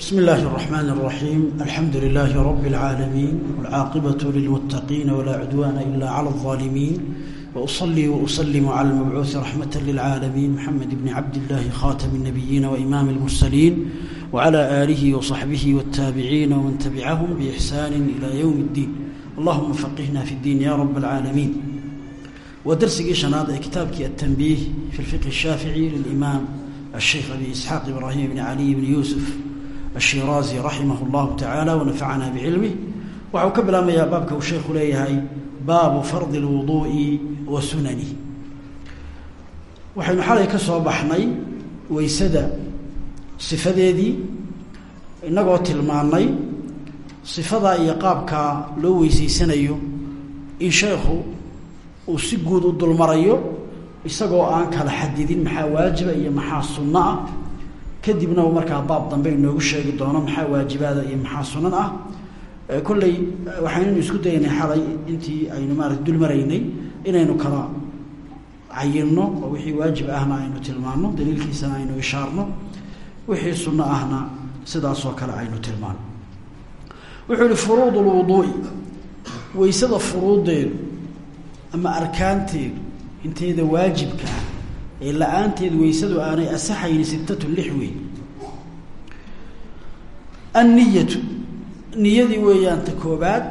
بسم الله الرحمن الرحيم الحمد لله رب العالمين والعاقبة للمتقين ولا عدوان إلا على الظالمين وأصلي وأسلم على المبعوث رحمة للعالمين محمد بن عبد الله خاتم النبيين وإمام المرسلين وعلى آله وصحبه والتابعين ومن تبعهم بإحسان إلى يوم الدين اللهم فقهنا في الدين يا رب العالمين ودرسي شناط كتابك التنبيه في الفقه الشافعي للإمام الشيخ أبي إسحاق إبراهيم بن علي بن يوسف ashiraazi raximah اllahu tacaala wanafacana bicilmih waxa uu ka bilaabmayaa baabka uu sheekhu leeyahay baabu fardi اlwuduu'i wa sunanih waxaynu xalay ka soo baxnay weysada sifadeedii innagoo tilmaannay sifadaa iyo qaabkaa loo weysaysanayo in sheekhu uu si guud u dulmarayo isagoo aan kala xadidin maxaa waajiba iyo maxaa sunnaah kadibna markaa baab dambe inoogu sheegi doono maxaa waajibaada iyo maxaa sunan ah. Kolley waxaynaynu isku daynay xalay intii aynu maarata dul maraynay inaynu kala cayinno oo wixii waajib ahna aynu tilmaano daliilkiisana aynu ishaarno wixii sunno ahna sidaasoo kale aynu tilmaano wuxuu yihi furuud lwuduui weysada furuuddeedu ama arkaanteedu inteeda waajibka ah ee la'aanteed weysadu aanay asaxayni sittatu lix wey anniyatu niyadii weeyaan ta koobaad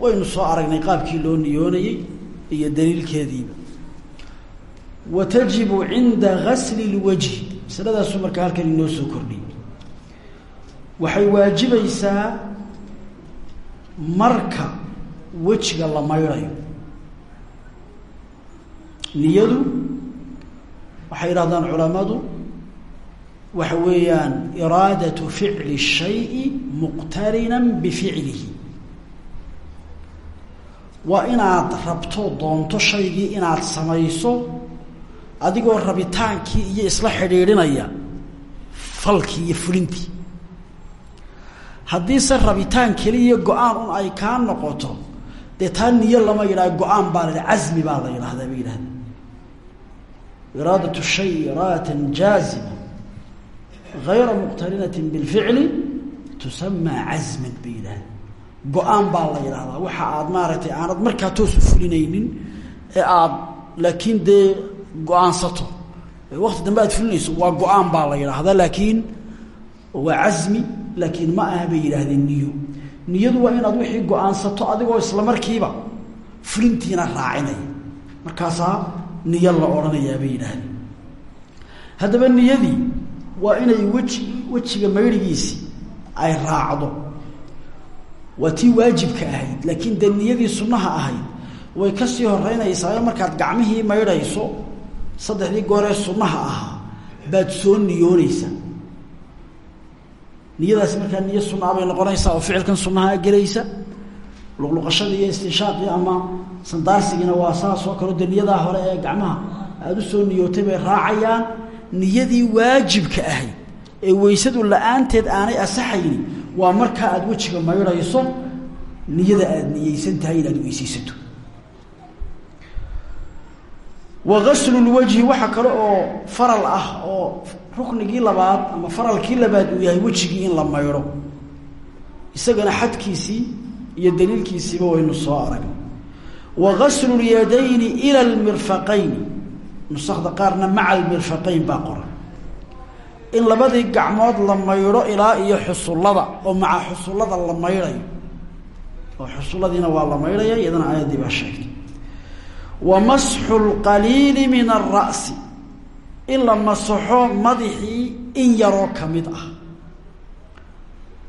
waynu soo aragnay qaabkii loo niyoonayey iyo daliilkeediiba. Wa tajibu cinda gasli lwajhi masaladaasuu markaa halkan inoo soo kordhiyey. Waxay waajibaysaa marka wejiga la maydhayo. Niyadu waxay yidhahdaan culamadu waxa weeyaan iraadatu ficli shayi muqtarina bificlihi. Waa inaad rabto doonto shaygii inaad samayso adigoo rabitaankii iyo isla xidhiidhinaya falkii iyo fulintii. Haddiise rabitaan keliya go'aan un ay kaa noqoto dee taa niyo lama yidhaha go'aan baa la casmi baa la yidhahdaa bay yidhahda iraadat shay iraadatan jaazima gayra muqtarinati bilficli tusamaa casman bay yidhahda go'aan baa la yidhahdaa waxa aad maaragtay aanad markaa toos u fulinaynin ee aad laakiin dee go'aansato wakti dambe aad fulinayso waa go'aan baa la yidhaahdaa laakiin waa casmi laakiin ma aha bay yidhaahdeen niyo waa inaad wixii go'aansato adigoo isla markiiba fulintiina raacinaya markaasaa niyo la odhanayaa bay yidhaahdeen. Haddaba niyadii waa inay weji wejiga maydhigiisii ay raacdo. Waa tii waajibka ahayd laakiin dee niyadii sunnaha ahayd way ka sii horeynaysaa markaad gacmihii maydhayso saddexdii gooree sunnaha ahaa baad soo niyoonaysaa. Niyadaasi markaa niyo sunaa bay noqonaysaa oo ficilkan sunaha gelaysa luqluqashadii iyo istinshaaqii ama sandaarsigiina waa saas oo kale de niyadaa hore ee gacmaha aada u soo niyootay bay raacayaan niyadii waajibka ahayd ee weysadu la'aanteed aanay asaxayni waa markaa aada wejiga maydhayso niyada aada niyeysan tahay inaad weysaysato. Wa gaslulwajhi waxa kale oo faral ah oo ruknigii labaad ama faralkii labaad uu yahay wejigii in la maydho isagana xadkiisii iyo daliilkiisiiba waynu soo aragnay wa gaslu lyadayni ila almirfaqayni nusakda qaarna maca almirfaqayn baa qoran. In labadii gacmood la maydho ilaa iyo xusullada oo maca xusullada la maydhayo oo xusulladiina waa la maydhaya iyadana aayaddii baa sheegtay. Wa masxu lqaliili min alra'si. In la masaxo madaxii in yaroo ka mid ah.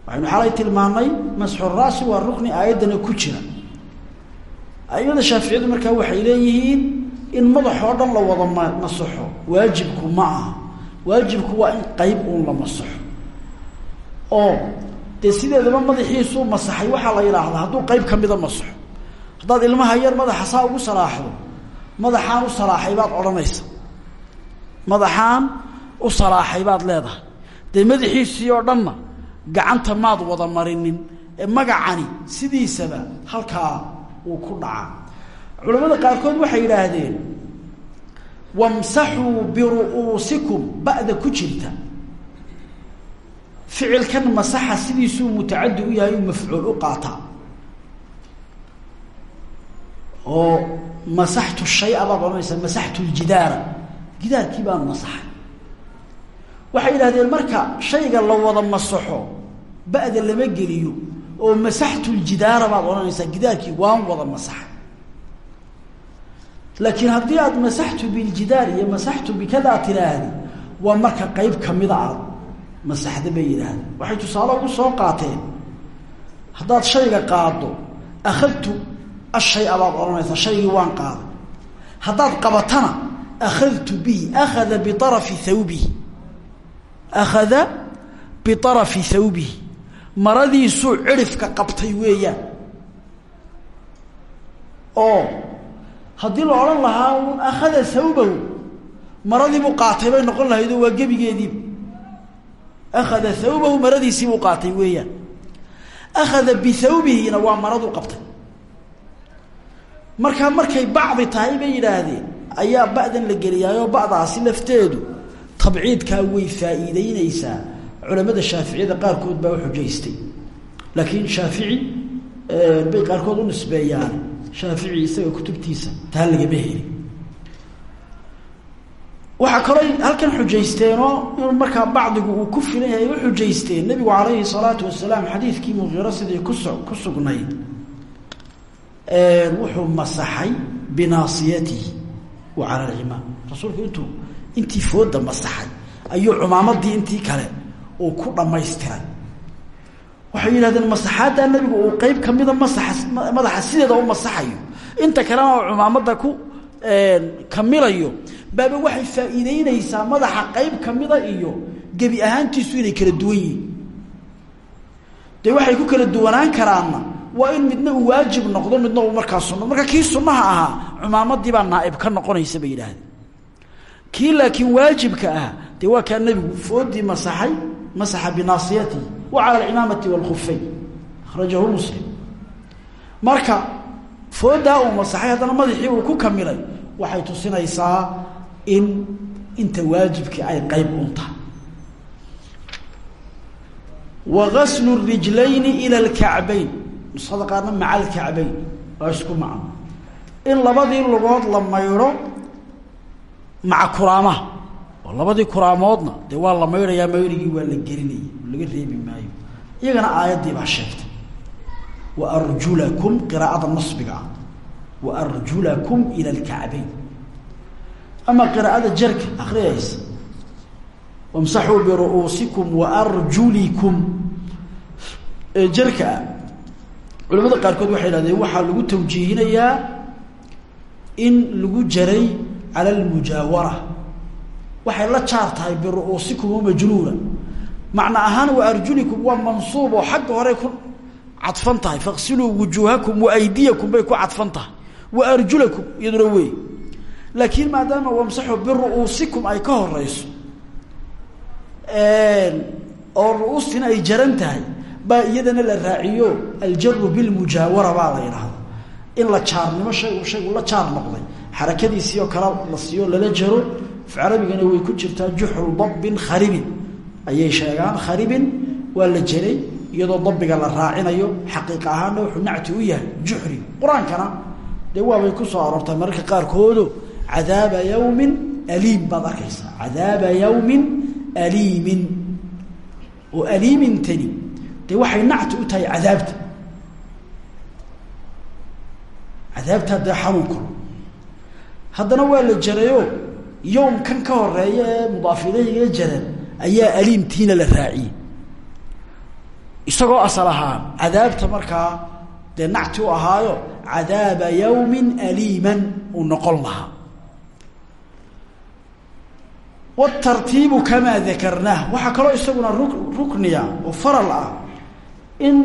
Waxaynu xalay tilmaamay masxu ra'si waa rukni aayaddana ku jira aimada shaaficiyadu markaa waxay leeyihiin in madaxoo dhan la wada ma masaxo waajibku ma aha. Waajibku waa in qeyb uun la masaxo oo dee sideedaba madaxiisuu masaxay waxaa la yidhaahdaa hadduu qeyb kamida masaxo haddaad ilmaha yar madaxa saa ugu salaaxdo madaxaan u salaaxay baad odhanaysa madaxaan u salaaxay baad leedahay. Dee madaxiisii oo dhanna gacanta maad wada marinin. Ee magacani sidiisaba halkaa uu ku dhacaa. Culamada qaarkood waxay yidhaahdeen wamsaxuu biru'uusikum ba'da ku jirta. Ficilkan masaxa sidiisuu mutacadi u yahay uu mafcuul u qaataa. Oo masaxtu shaya baad odhanaysaa masaxtu ljidaara gidaarkii baan masaxay. Waxay yidhahdeen marka shayga la wada masaxo ba'da lama geliyo oo masaxtu ljidaara baad odhanaysaa gidaarkii waan wada masaxay laakiin haddii aad masaxtu biljidaar iyo masaxtu bikadaa tiraahdi waa marka qeyb kamida aad masaxda bay yidhaahdeen. Waxay tusaale ugu soo qaateen haddaad shayga qaado akhadtu ashaya baad odhanaysaa shaygii waan qaaday. Haddaad qabatana akhadtu bihi akhada biarafi thawbihi. Akhada biarafi thawbihi maradiisuu cirifka qabtay weeyaan. Oo haddii la odhan lahaa un akhada thawbahu maradiibuu qaatay bay noqon lahaydoo waa gebigeediiba akhada thawbahu maradiisiibuu qaatay weeyaan. Akhada bithawbihina waa maraduu qabtay. Markaa markay bacdi tahay bay yidhaahdeen ayaa ba'dan la geliyaayoo ba'daasi lafteedu. Tabciidkaa way faa'iideyneysaa culamada shaaficiyada qaarkood baa uxujaystay laakiin shaafici bay qaarkood u nisbeeyaan shaafici isaga kutubtiisa taa lagama heli waxaa kaloo halkan xujaysteenoo inuu markaa bacdigu uu ku filan yahay u xujaysteen nabigu calayhi salaatu wasalaam xadiidkii muqiiro sidii kus ku sugnayd. Wuxuu masaxay binaasiyatihi wa cala alcimaam rasuulku intuu intii fooda masaxay ayuu cumaamadii intii kale uu ku dhamaystiray waxay yidhahdeen masaxaaddaa nabigu uu qeyb kamida masaxa madaxa sideeda u inta kalena oo cumaamada ku kamilayo baaba waxay faa'iideyneysaa madaxa qeyb kamida iyo gebi ahaantiisu inay kala duwan yihiin. Dee waxay ku kala duwanaan karaanna waa in midna uu waajib noqdo midna uu markaa sunno. Marka kii sunnaha ahaa cumaamadii baa naaib ka noqonaysa bay yidhaahdeen. Kii laakiin waajibka ah dee waa kaa nebigu foodii masaxay masaxa binaasiyatihi wa cala alcimaamati waalkhufeyn akhrajahu muslim. Marka foodaa uu masaxay haddana madaxii uu ku kamilay waxay tusinaysaa in inta waajibkii ay qeyb untahay wa gaslu rijlayni ila alkacbayn. Nusada qaarna maca alkacbayn waa isku macno. In labadii lugood la maydho maca kuraamaha oo labadii kuraamoodna dee waa la maydhayaa maydhigii waa la gelinaya laga reebi maayo. Iyagana aayaddii baa sheegtay. Wa arjulakum qiraa'ada nasbiga ah wa arjulakum ila alkacbayn ama qiraa'ada jarka akriyaysa wamsaxuu biru'uusikum wa arjulikum. Ee jarka ah culamada qaarkood waxay idhahdeen waxaa lagu tawjiihinayaa in lagu jaray cala almujaawara waxay la jaar tahay biru'uusikum majruura macna ahaan wa arjulikum waa mansuub oo xagga horey ku cadfan tahay. Wa aydiyakum bay ku cadfan wa arjulakum iyaduna wey. Laakiin maadaama wamsaxu biru'uusikum ay ka horeyso oo ru'uustina ay jaran tahay baa iyadana la raaciyo aljaru bilmujaawara baa la yidhaahda in la jaarnimo shaygu shaygu la jaar noqday. Xarakadiisii oo la siiyo lala jaro carabigana way ku jirtaa juxru dabbin kharibin. Ayay sheegaan kharibin waa la jeray iyadoo dabbiga la raacinayo xaqiiq ahaanna wuxuu nacti u yahay juxri qur'aankana dee waabay ku soo aroortay mararka qaarkoodo. Cadaaba yawmin aliim baad arkaysaa. Cadaaba yawmin aliimin. Oo aliimintani dee waxay nacti u tahay cadaabta. Cadaabtaa dee xanuun kalo haddana waa la jarayo yowmkan ka horreeya ee mudaaf ilayhiga jaran ayaa aliimtiina la raaciyey. Isagoo asal ahaan cadaabta markaa dee nacti u ahaayo cadaaba yawmin aliiman uu noqon lahaa. Wtartiibu kamaa dakarnaah waxaa kaloo isaguna ru rukniya oo faral ah in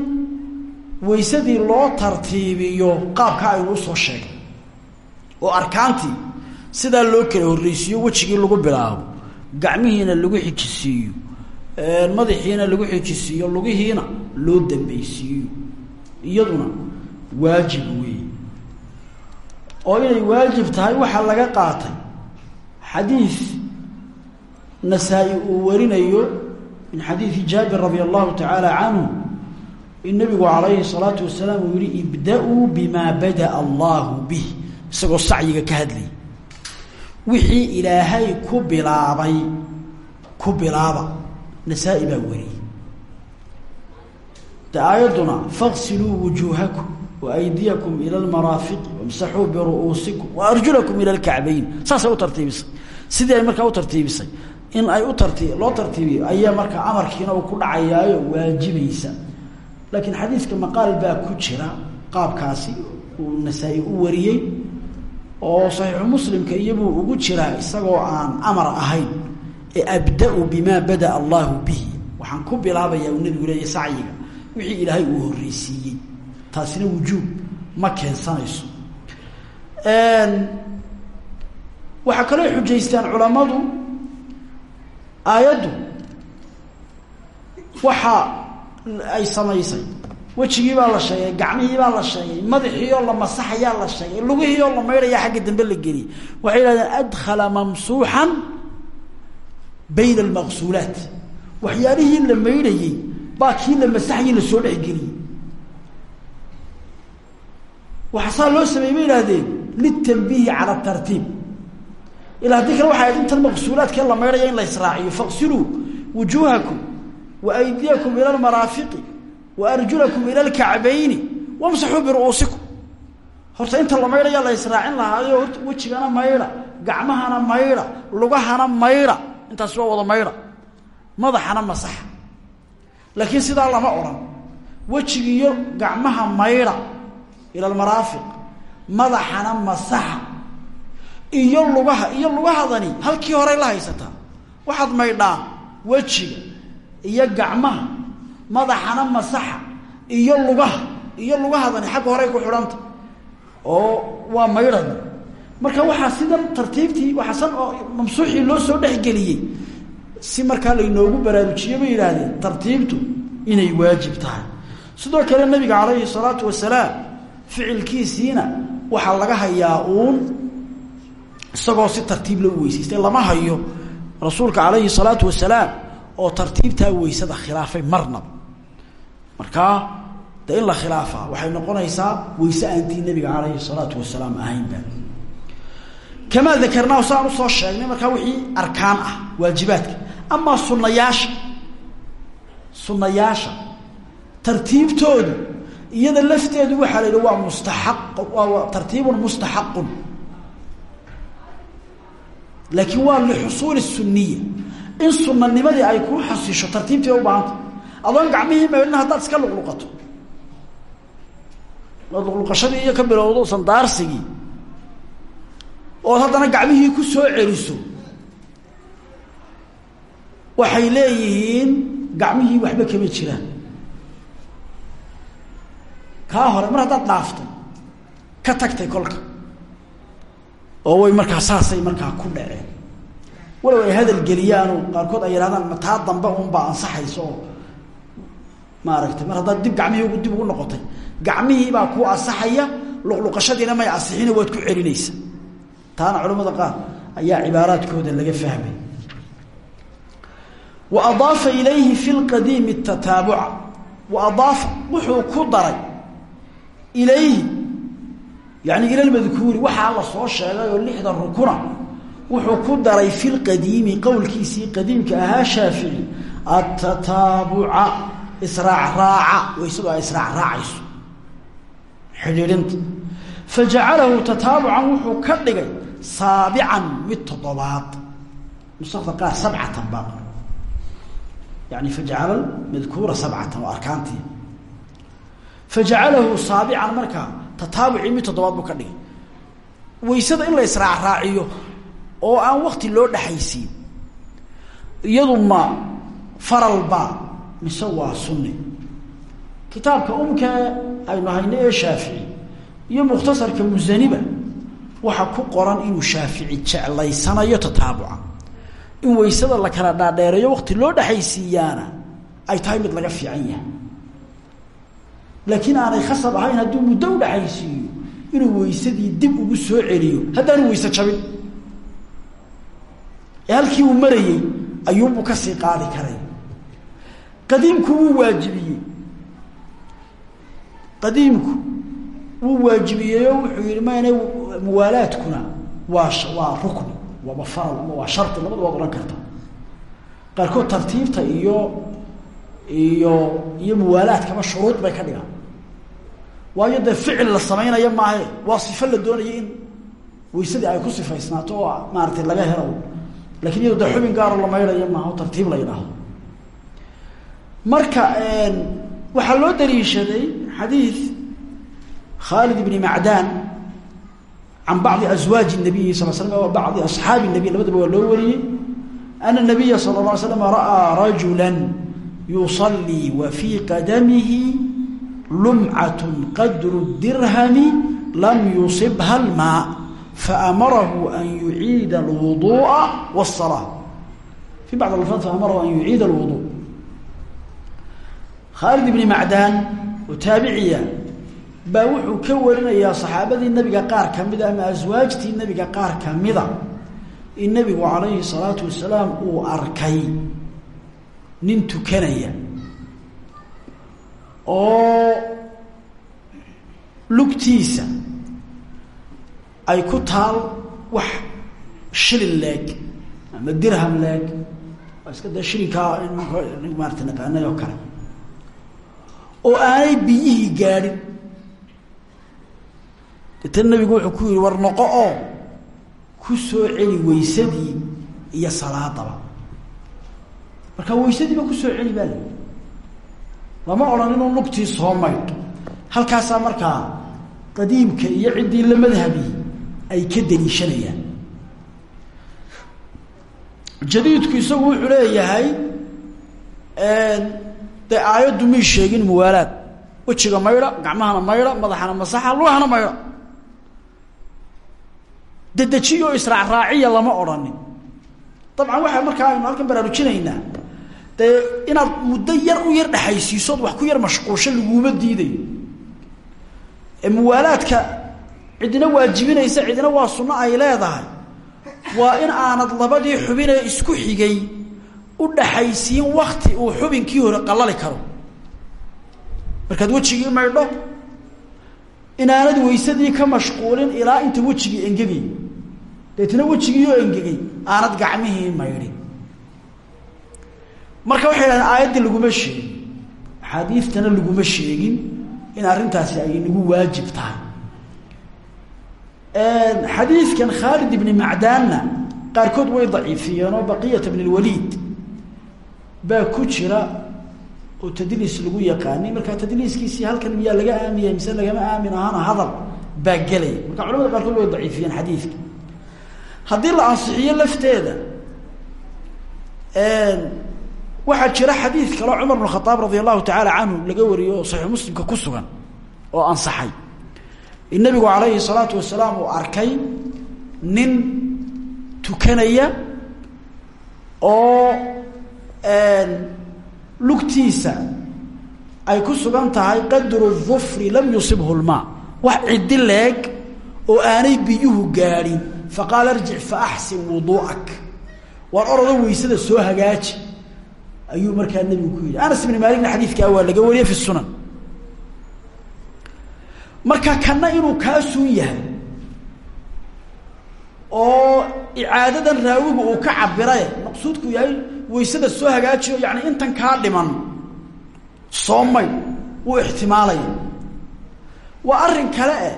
waysadii loo tartiibiyo qaabka aynu u soo sheegay oo arkaantii sidaa loo kala horreysiiyo wejigii lagu bilaabo gacmihiina lagu xijisiiyo madaxiina lagu xijisiiyo lugihiina loo dambeysiiyo iyaduna waajib weey oo inay waajib tahay waxaa laga qaatay. Xadiid nasaa-i uu warinayo min xadiidi jaabir radi allahu tacaala canhu in nabigu calayhi salaatu wasalaam uu yihi ibda-uu bimaa bada'a allahu bih isagoo sacyiga ka hadlayay wixii ilaahay ku bilaabay ku bilaaba nasaa-i baa wariyey. De aayadduna faqsiluu wujuuhakum waaydiyakum ila lmaraafiqi wamsaxuu biru'uusikum waarjulakum ila lkacbayn saasay u tartiibisay. Sidii ay markaa u tartiibisay. In ay u tarti loo tartiibiyo ayaa markaa amarkiina uu ku dhacayaayo waajibaysa. Laakiin xadiidka maqaal baa ku jira qaabkaasi uu nasaa-i oo saxiixu muslimka iyabuu ugu jiraa isagoo aan amar ahayn ee abda-u bimaa bada allahu bihi. Waxaan ku bilaabayaa uu nabigu leeya sacyiga. Wixii ilaahay uu horreysiiyey. Taasina wujuub ma keensanayso. Waxaa kaloo xujaystaan culammadu aayaddu waxa ay samaysay wejigii baa la sheegay gacmihii baa la sheegay madaxiioo la masaxayaa la sheegay lugihiioo la maydhayaa xagga dambe la geliyay waxay yidhahdeen adkhala mamsuuxan bayna almaqsuulaat waxyaalihii la maydhayey baa kii la masaxayey la soo dhexgeliyey. Waxaa loo sameeyey bay idhahdeen litanbiihi cala tartiib. Ila haddii kale waxay ahayd intan maqsuulaadkee la maydhaya in la israaciyo faqsiluu wujuuhakum wa aydiyakum ila wa arjulakum ila alkacbayni wamsaxuu biru'uusikum horta inta la maydhaya la israacin lahaayo wejigana maydha gacmahana maydha lugahana maydha intaasi waa wada maydha. Madaxana masaxa. Laakiin sidaa lama odhan wejigiiyo gacmaha maydha ila almaraafiq madaxana masaxa. Iyo lugaha iyo lugahadani halkii horey la haysataa waxaad maydhaa wejiga iyo gacmaha madaxana masaxa iyo lugaha iyo lugahadani xagga horey ku xidhanta. Oo waa maydhada marka waxaa sidan tartiibtii waxaa san oo mamsuuxii loo soo dhexgeliyey si markaa laynoogu baraarujiyo bay yidhaahdeen tartiibtu inay waajib tahay. Sidoo kale nabiga calayhi salaatu wasalaam ficilkiisiina waxaa laga hayaa uun isagoo si tartiib loo weysaystay lama hayo rasuulka calayhi salaatu wasalaam oo tartiibtaa weysada khilaafay marnaba markaa de in la khilaafaa waxay noqonaysaa weyse aantii nabiga calayhi salaatu wasalaam ahaynba. Kamaa dakarnaahu saan u soo sheegnay markaa wixii arkaan ah waajibaadka. Amaa sunayaasha sunayaasha tartiibtoodu iyada lafteedu waxaa la yidhi waa mustaxaq waa tartiibun mustaxaqun. Laakiin waa lixusuuli suniya in sunanimadii ay ku xasisho tartiibtii u baahanta adoon gacmihii maydhna haddaad iska luqluqato. Ood luqluqashadii iyo ka bilowdo sandaarsigii ood haddana gacmihii ku soo celiso. Waxay leeyihiin gacmihii waxba kama jiraan. Kaa hore mar haddaad dhaaftay ka tagtay kolka. Oo way markaa saasay markaa ku dhaceen. Walow ay hadal geliyaano qaarkood ay yidhahdaan ma taa dambe unbaa ansaxaysa oo maaragtay. Mar haddaad dib gacmihii dib ugu noqotay gacmihii baa kuu ansaxaya luqluqashadiina may ansixina waad ku celinaysa. Taana culamada qaar ayaa cibaaraadkooda laga fahmay. Wa adaafa ilayhi fi lqadiimi tataabuca wa adaafa wuxuu ku daray ilayhi yani ila lmadkuuri waxaa la soo sheegay oo lixda rukuna wuxuu ku daray fi lqadiimi qowlkiisii qadiimka ahaa shaafici atataabuca oo isagoo ay israac raacayso. Xidhiidhinta. Fajacalahu tataabucan wuxuu ka dhigay saabican mid toddobaad. Nusakda qaar sabcatan baa yani fajacala madkuura sabcatan waa arkaantii. Fajacalahu saabican markaa tataabucii mid toddobaad buu ka dhigay. Waysada in la israac raaciyo oo aan wakti loo dhexaysiin iyadu ma faralbaa mise waa sunni. Kitaabka umka aynu hayno ee shaafici iyo mukhtasarka musaniba waxaa ku qoran inuu shaafici jeclaysanayo tataabuca. In waysada la kala dhaadheereeyo wakti loo dhexaysiiyaana ay tahay mid laga fiican yahay. Laakiin aanay khasab ahayn hadduu muddo udhexaysiiyo inuu weysadii dib ugu soo celiyo haddaanu weyse jabin. Ee halkii uu marayey ayuunbuu ka sii qaadi karay qadiimku wuu waajibiyey. Qadiimku wuu waajibiyeyo wuxuu yihi mayne muwaalaadkuna waa waa rukni waaba faral waa shardi labada waad odhan karta. Qaarkood tartiibta iyo iyo iyo muwaalaadkaba shuruud bay ka dhigaan. Waayo dee ficil la samaynayo maahe waa sifo la doonaya in waysadii ay ku sifaysnaato oo maaratay laga helo. Lakin iyado dee xubin gaaro la maydhayo maaha o tartiib la yidhaahdo marka waxaa loo daliishaday xadiid khaalid ibni macdaan can bacdi aswaaji nabiyi sal slam wa bacdi asxaabi nabiy labadaba waa loo wariyey. Ana nabiya sala la alay slam ra'aa rajula yusalii wa fii qadamihi lumcat qadru dirhami lam yusibha lmaa faamarahu an yuciida alwuduu'a wاsalaa fi bacd alfaad faamarahu an yuciida alwudu khaalid ibni macdaan oo taabiciya baa wuxuu ka warinayaa saxaabadii nebiga qaar kamida ama aswaajtii nebiga qaar kamida in nebigu calayhi salaatu wasalaam uu arkay nin tukanaya oo lugtiisa ay ku taal wax shilin leeg ama dirham leeg iska dee shilinkaa maarata naqaanay oo kale oo aanay biyihii gaadhin deetana nabigu wuxuu ku yihi war noqo oo ku soo celi waysadii iyo salaadaba. Marka waysadiiba ku soo celi baa la lama odhan inuu lugtii soo maydh. Halkaasaa markaa qadiimka iyo ciddii la madhabi ay ka daliishanayaan jadiidku isagu wuxuu leeyahay dee aayaddu may sheegin muwaalaad wejiga maydha gacmahana maydha madaxana masaxa lugahana maydha dedejiyo israacraaciya lama odhanin. Dabcan waxaa markaa aynu halkan baraarujinaynaa. Dee inaad muddo yar u yar dhexaysiisood wax ku yar mashquulsho laguma diidayo ee muwaalaadka cidina waajibinaysa cidina waa sunno ay leedahay. Waa in aanad labadii xubinee isku xigay u dhaxaysiin wakti uu xubinkii hore qallali karo. Markaad wejigii maydho inaanad waysadii ka mashquulin ilaa inta wejigii engegay. Deetna wejigii oo engegay aanad gacmihii maydhin. Marka waxay dhahdeen aayaddii laguma sheegin axaadiistana laguma sheegin in arrintaasi ay nagu waajib tahay. Xadiidkan khaalid ibni macdaanna qaarkood way daciifiyeen oo baqiyata bn اlwaliid baa ku jira oo tadliis lagu yaqaanay markaa tadliiskiisii halkan miyaa laga aamiyay mise lagama aamin ahaana hadal baa gelaya marka culamada qaarkood way daciifiyeen xadiidka. Haddii la ansixiyo lafteeda waxaa jira xadiid kaloo cumar bn khaaab radi allahu tacaala canhu laga wariyo oo saxiix muslimka ku sugan oo ansaxay. In nabigu calayhi salaatu wasalaam uu arkay nin tukanaya oo lugtiisa ay ku sugan tahay qadru dufri lam yusibhu lmaa wax ciddi leeg oo aanay biyuhu gaadhin faqaala irjic faaxsin wuduu'ak waar orodo weysada soo hagaaji. Ayuu markaa nebigu ku yidhi. Anas ibni maaligna xadiidkaa waa laga wariyey fi sunan. Marka kana inuu kaasuun yahay oo icaadadan raawigu uu ka cabiraye maqsuudku yahay waysada soo hagaajiyo yani intan kaa dhiman soo may wuu ixtimaalaya. Waa arrin kale eh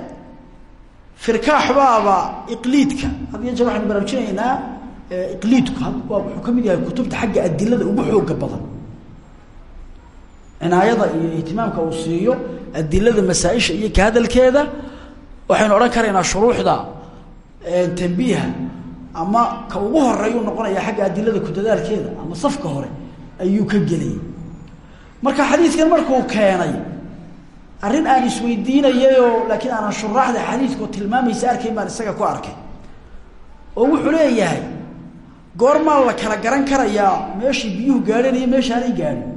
firkaax iqliidka. Had iyo jeer waxaynu baraarujinaynaa iqliidku wuxuu ka mid yahay kutubta xagga adilada ugu xooga badan. Cinaayada iyo ihtimaamka uu siiyo adilada masaaisha iyo ka hadalkeeda waxaynu odhan karaynaa shuruuxda tambiiha ama ka ugu horeeyuu noqonaya xagga adilada ku dadaalkeeda ama safka hore ayuu ka gelayay marka xadiidkan markuu keenay arrin aan isweydiinayayoo laakiin aanan shuraaxda xadiidkao tilmaamaysa arkayn baan isaga ku arkay. Oo wuxuu leeyahay goormaa la kala garan karayaa meeshii biyuhu gaadheen iyo meeshaanay gaadhin.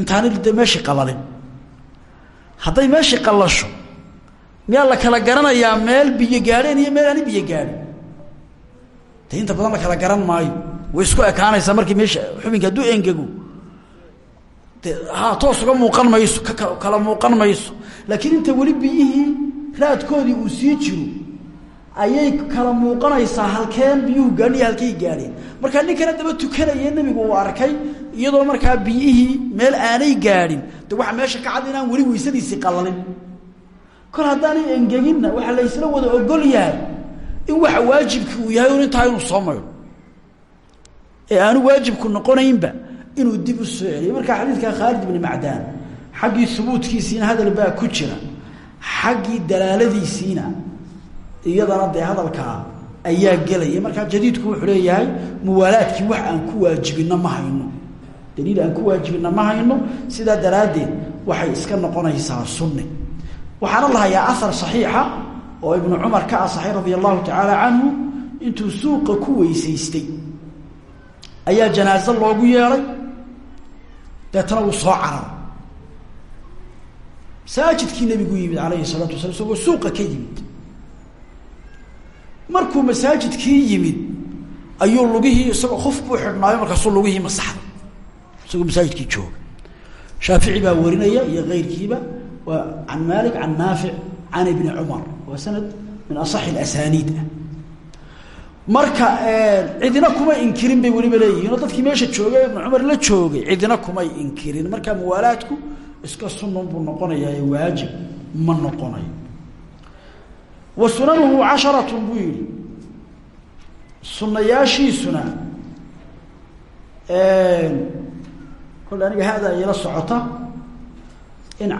Intaanay de meeshii qalalin. Hadday meeshii qallasho miyaa la kala garanayaa meel biyo gaadheen iyo meel aani biyo gaadhin. De inta badan la kala garan maayo. Way isku ekaanaysaa markii meesha xubinka hadduu engego de ha toos uga muuqan mayso ka kala muuqan mayso. Laakiin inta weli biyihii raadkoodii uu sii jiro ayay kala muuqanaysaa halkeen biyuhu gaadhin iyo halkay gaadheen ninkana daba tukanaya nebigu uu arkay iyadoo markaa biyihii meel aanay gaadhin. De meesha ka cad inaan weli weysadiisii qalalin kol haddaanay engeginna waxaa la ysla wada ogol yahay in waxa waajibki uu yahay un intaa inuu soo maydho ee aanu waajibku noqonaynba inuu dib u soo celiyo markaa xadiidka khaalid bni macdaan xaggii hubuudkiisiina hadal baa ku jira. Xaggii dalaaladiisiina iyadana dee hadalkaa ayaa gelaya. Markaa jadiidku wuxuu leeyahay muwaalaadkii wax aan ku waajibino ma hayno. Daliil aan ku waajibina ma hayno. Sidaa daraaddeed waxay iska noqonaysaa sunni waxaana la hayaa saxiixa oo ibnu cumar ka asaxay radia allahu tacaala canhu intuu suuqa ku weysaystay. Ayaa janaaso loogu yeedhay deetana wuu soo cararay masaajidkii nebigu yimid alayhi salaatu wasala isagoo suuqa ka yimid. Markuu masaajidkii yimid ayuu lugihii isagoo kuf buu xidhnaayo markaasuu lugihii masaxday isagoo masaajidkii jooga. Shaafici baa warinaya iyo keyrkiiba waa can maalik can naafic can ibni cumar waa sanad min asaxi asaniid ah marka cidina kumay inkirin bay weliba leeyihiin oo dadkii meesha joogay ibnu cumar la joogay cidina kumay inkirin marka muwaalaadku iska sunan buu noqonayaa waajib ma noqonayo wa sunanuhu casharatun buu yihi sunayaashiisuna kole aniga hada ila socota in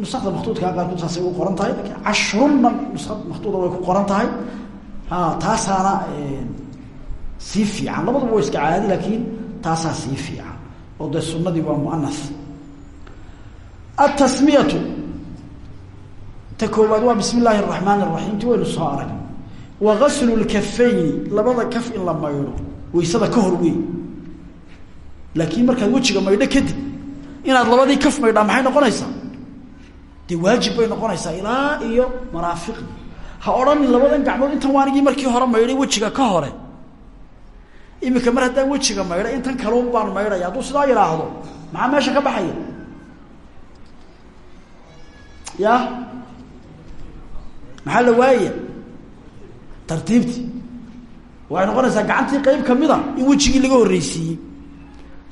nusakda maktuudkaa qaarkood saasay u qoran tahay laakiin cashrunna nusa maktuuda way ku qoran tahay ha taasaana sii fiican. Labaduba waa iska caadi laakiin taasaa sii fiican. Oo dee sunadii waa muanath atasmiyatu ta koowaad waa bismi illaahi araxmaan araxiim ti waynu soo arag wa gaslu lkafayni labada kaf in la maydho waysada ka maydho kadib inaad labadii kaf maydhaa maxay noqonaysaa dee waajib bay noqonaysaa ilaa iyo maraafiqdi ha odhanin labadan gacmood intan waanigii markii hore maydhay wejiga ka hore. Imika mar haddaan wejiga maydhay intan kaluun baan maydhaya hadduu sidaa yidhaahdo maxaa meesha ka baxaya? Ya? Maxaa la waayaya tartiibtii waxay noqonaysaa gacantii qeyb kamida in wejigii laga horreysiiyey.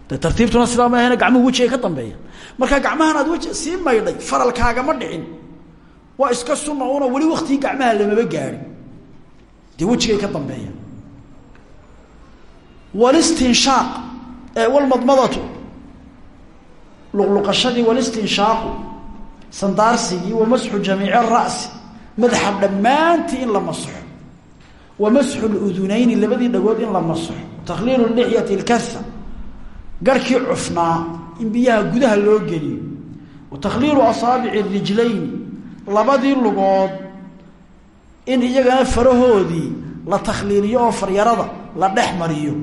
De tartiibtuna sidaa ma ahayna gacmuhu wejiga ka dambeeya markaa gacmahan aad weji sii maydhay faralkaagama dhicin. Waa iska sunna una weli gacmaha lamaba gaadhin dee wejigay ka dambeeya. Walistinshaaq walmadmadatu luqluqashadii walistinshaaqu sandaarsigii wa masxu jamiici ra'si madaxa dhammaantii in la masaxo wa masxu ludunayni labadii dhagood in la masaxo takhliilu lixyati lkaha garhkii cufnaa in biyaha gudaha loo geliyo wa takhliilu asaabici rijlayni labadii lugood in iyagana farahoodii la takhliiliyo oo faryarada la dhex mariyo.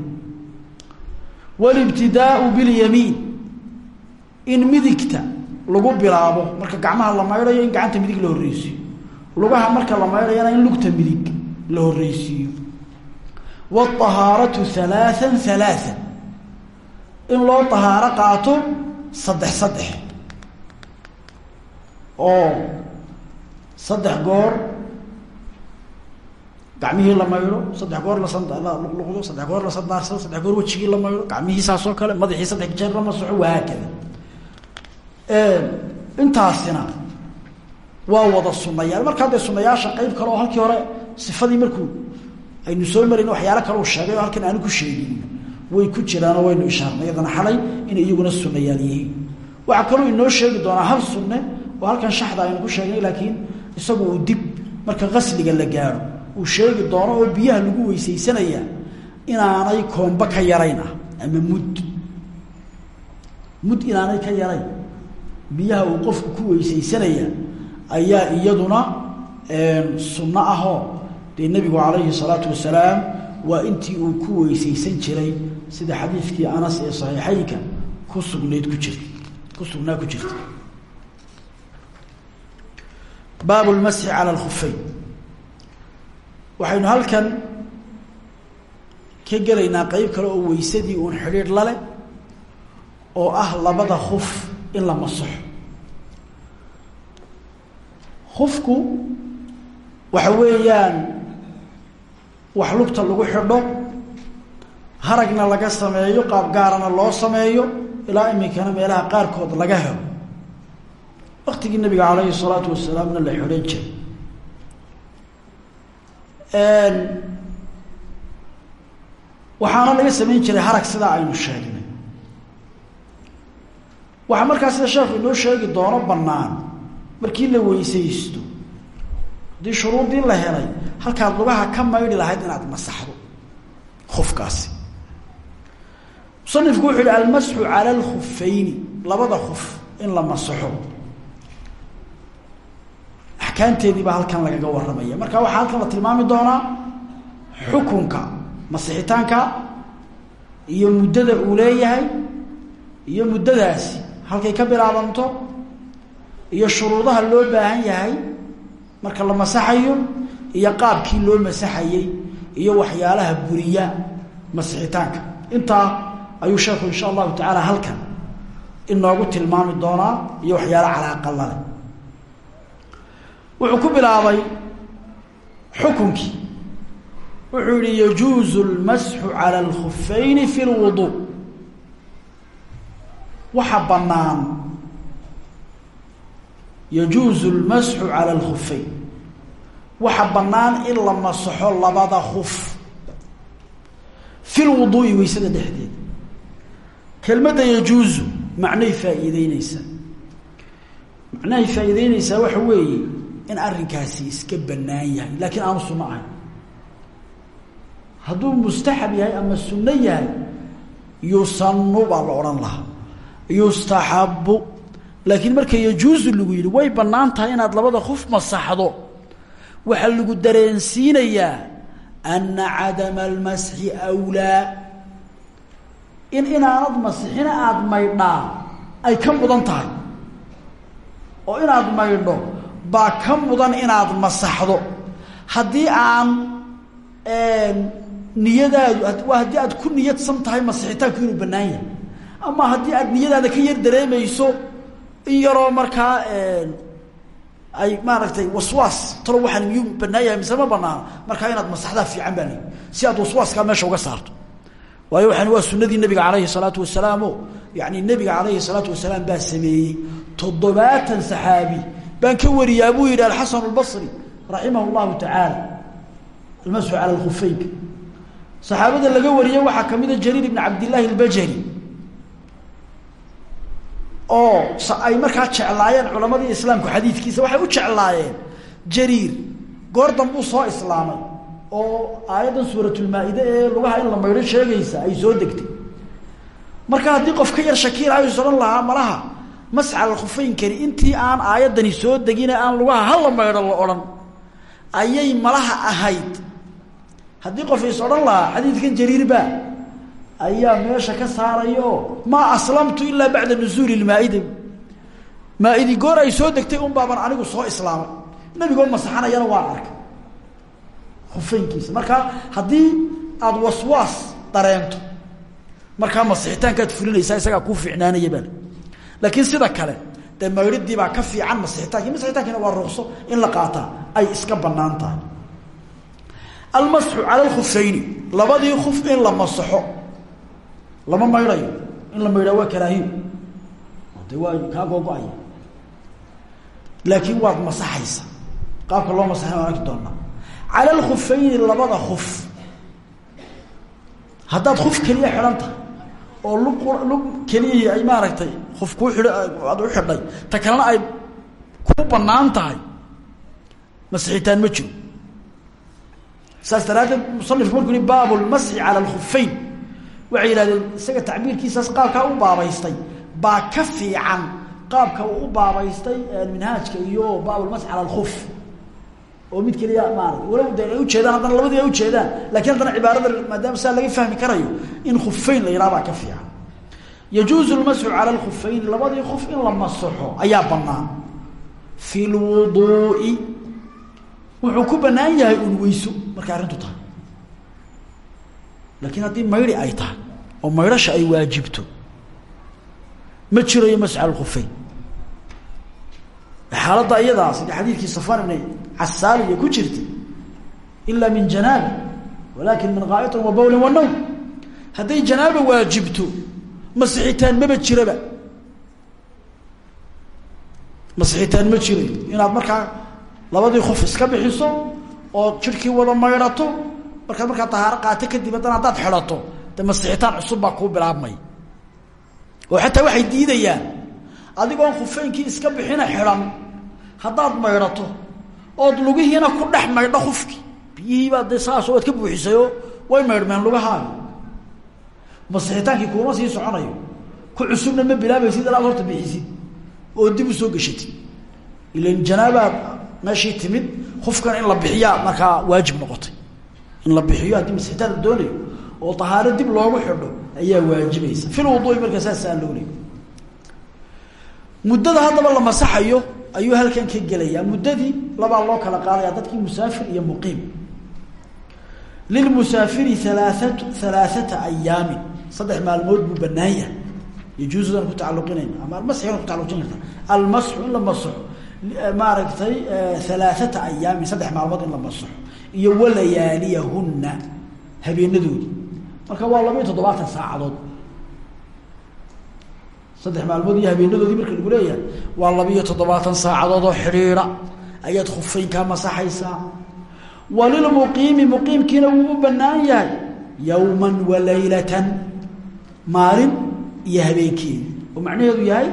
Walibtidaau bilyamiin in midigta lagu bilaabo. Marka gacmaha la maydhayo in gacanta midig la horreysiiyo lugaha marka la maydhayana in lugta midig la horreysiiyo wاطahaaratu halaaan halaaan in loo طahaaro qaato saddex saddex. Oo saddex goor gacmihii la maydho saddex goor laluqluqdo saddex goor la sandaarsado saddex goor wejigii la maydho gacmihii saas oo kale madaxii saddex jeer la masaxo wahaakada intaasina waa wada sunayaal. Markaa dee sunayaasha qeyb kale oo halkii hore sifadii markuu aynu soo marayn waxyaalo kale uu sheegay oo halkan aanu ku sheegin way ku jiraanoo waynu ishaarnay iyadana xalay inay iyaguna sunayaal yihiin. Waxaa kaloo inoo sheegi doonaa hal sunne oo halkan shaxda aynu ku sheegnay laakiin isagu uu dib marka qasliga la gaadho uu sheegi doono oo biyaha lagu weysaysanaya inaanay koomba ka yarayn ama mud. Mud inaanay ka yarayn. Biyaha uu qofku ku weysaysanaya ayaa iyaduna sunno ahoo. Dee nebigu calayhi salaatu wasalaam waa intii uu ku weysaysan jiray sida xadiidkii anas ee saxiixeynka ku sugnayd ku jirta ku sugnaa ku jirta baab lmasxi cala alkhufeyn waxaynu halkan ka gelaynaa qeyb kale oo weysadii uun xidhiidh lale oo ah labada khuf in la masaxo. Khufku waxa weeyaan wax lugta lagu xidho haragna laga sameeyo qaab gaarana loo sameeyo ilaa iminkana meelaha qaarkood laga helo. Waktigii nabiga calayhi salaatu wasalaamna la xidhan jiray. Waxaana laga samayn jiray harag sidaa aynu sheegnay. Waxaa markaa sida sheekhu inoo sheegi doono banaan markii la weysaysto haddii shuruudii la helay halkaad lugaha ka maydhi lahayd inaad masaxdo kufkaasi musanifku wuxu yihi almasxu cala alkhufayni. Labada kuf in la masaxo. Axkaamteedii baa halkan lagaga warramaya. Marka waxaa halkan la tilmaami doonaa xukunka masixitaanka iyo muddada uu leeyahay iyo muddadaasi halkay ka bilaabanto iyo shuruudaha loo baahan yahay marka la masaxayo iyo qaabkii loo masaxayey iyo waxyaalaha buriya masixitaanka. Intaa ayuu sheekhu insha allahu tacaala halkan inoogu tilmaami doonaa iyo waxyaala calaaqalale wuxuu ku bilaabay xukunkii. Wuxuu yihi yajuuzu lmasxu cala alkhufayni fi lwudu waxa banaan yajuuzu lmasxu cala alkhufayn waxa bannaan in la masaxo labada khuf. Fi lwuduui weysada dhexdeeda kelmadda yajuuzu macnay faa'iideyneysaa macnahay faa'iideyneysaa waxa weeye in arrinkaasi iska bannaan yahay laakiin aanu sunno ahayn. Hadduu mustaxab yahay ama sunno yahay yusanu baa la odhan lahaa. Yustaxabu laakiin marka yajuusu lagu yidhi way bannaan tahay inaad labada khuf masaxdo. Waxaa lagu dareensiinayaa ana cadama almasxi awlaa in inaanad masixina aada maydhaa ay ka mudan tahay. Oo inaad maydho baa ka mudan inaad masaxdo. Haddii aan niyadaadu haddii aad ku niyadsan tahay masixitaanku inuu bannaan yahay. Ama haddii aad niyadaada ka yar dareemayso in yaroo markaa ay maaragtay waswaas talo waxaan miyuu banaan yahay mise ma banaana markaa inaad masaxdaa fiican baa si aad waswaaskaa meesha uga saarto waayo waxaan waa sunadii nabiga calayhi salaatu wasalaam o yani nebiga calayhi salaatu wasalaam baa sameeyey. Toddobaatan saxaabi baan ka wariyaa buu yidhi alxasan albasri raximah llahu tacaala almasxu cala lkhufeynka saxaabada laga wariyey waxaa kamida jariir ibn cabdillaahi albajali oo ay markaa jeclaayeen culamadii islaamku xadiidkiisa waxay u jeclaayeen jariir. Goor dambuu soo islaamay oo aayaddan suuratulmaa-ide ee lugaha in la maydho sheegaysa ay soo degtay. Marka haddii qof ka yar shakiilaayo is odhan lahaa malaha mascal khufeynkani intii aan aayaddani soo degine aan lugaha hala maydho la odhan ayay malaha ahayd. Haddii qof is odhan lahaa xadiidkan jariirba ayaa meesha ka saarayo maa aslamtu ilaa bacda nusuuli maa-idi goor ay soo degtay un baaban anigu soo islaamay. Nabigoo masaxanayana waan arkay khufeynkiisa marka haddii aada waswaas dareento markaa masixitaankaad fulinaysaa isagaa kuu fiicnaanaya baa laakiin sida kale dee maydhidii baa ka fiican masixitaanki masixitaankina waa ruqso in la qaataa ay iska bannaan tahay. Almasxu cala lkhufayni labadii kuf in la masaxo. Lama maydhayo in la maydhaa waa karaahiyo. De waa kaa googo-aya laakiin waad masaxaysa qaabka loo masaxay waan arki doonaa cala alkhufayni labada kuf haddaad kuf keliya xidhan tahay oo lug lug keliyihii ay maaragtay kuf kuu xidh aad u xidhay ta kalena ay ku bannaan tahay masixitaan ma jiro saas daraaddeed musanifku markuu yihi baabu lmasxi cala alkhufayn waxay yidhahdeen isaga tacbiirkiisaas qaabkaa u baabaystay baa ka fiican qaabka uu u baabaystay minhaajka iyo baabulmasx cala alkuf oo mid keliya maarata walow de ay ujeedaan haddana labadii ay ujeedaan laakiin haddana cibaarada maadaama saa laga fahmi karayo in khufeyn la yidhaha baa ka fiican. Yajuuzu lmasxu cala alkhufeyn labadii kuf in la masaxo ayaa banaan fi lwuduui wuxuu ku banaan yahay un weyso markay arrintu tahay. Laakiin haddii mayri ay tahay oo maydhasha ay waajibto ma jirayo masx alkhufeyn xaaladda iyadaa sida xadiidkii safan casaaliya ku jirta ila min janaaba walakin min gaa'itin wa bawlin wa nawm. Hadday janaaba waajibto masixitaan maba jiraba. Masixitaan ma jirayo inaad markaa labadii qof iska bixiso oo jirkii wada maydhato markaad markaa tahaaro qaato kadib haddana haddaad xidhato de masixitaan cusub baa kuu bilaabmay. Oo xataa waxay diidayaan adigoon khufeynkii iska bixina xidhan haddaad maydhato ood lugihiina ku dhex maydho kufki biyihiibaa de saasoo waad ka buuxisayoo way maydhmeen lugahaaga masixitaankii kuuma sii soconayo. Ku cusubna ma bilaabaysid ilaad horta bixisid. Oo dib u soo geshatid ilan janaabaad meeshii timid kufkan in la bixiyaa markaa waajib noqotay. In la bixiyo haddii masixitaan la doonayo oo tahaaro dib loogu xidho ayaa waajibaysa. Fil wuduui markaa saasaa loo leey muddada haddaba la masaxayo ayuu halkan ka gelayaa. Muddadii labaa loo kala qaadaya dadkii musaafir iyo muqiim. Lilmusaafiri alaaat alaaata ayaamin. Saddex maalmood buu banaan yahay yajuusudan ku tacaluqinayna ama almasxina ku tacaluqin karta. Almasxu in la masaxo maaragtay alaaata ayaamin. Saddex maalmood in la masaxo iyo walayaaliyahuna habeenadoodi marka waa laba iyo toddobaatan saacadood saddex maalmood iyo habeenadoodii marka lagu leeyahay waa labiiyo toddobaatan saacadood oo xidhiidha. Ayaad khufeynkaa masaxaysaa. Walilmuqiimi muqiimkiina wuu u banaan yahay. Yowman wa laylatan. Maalin iyo habeenkeedi oo macnaheedu yahay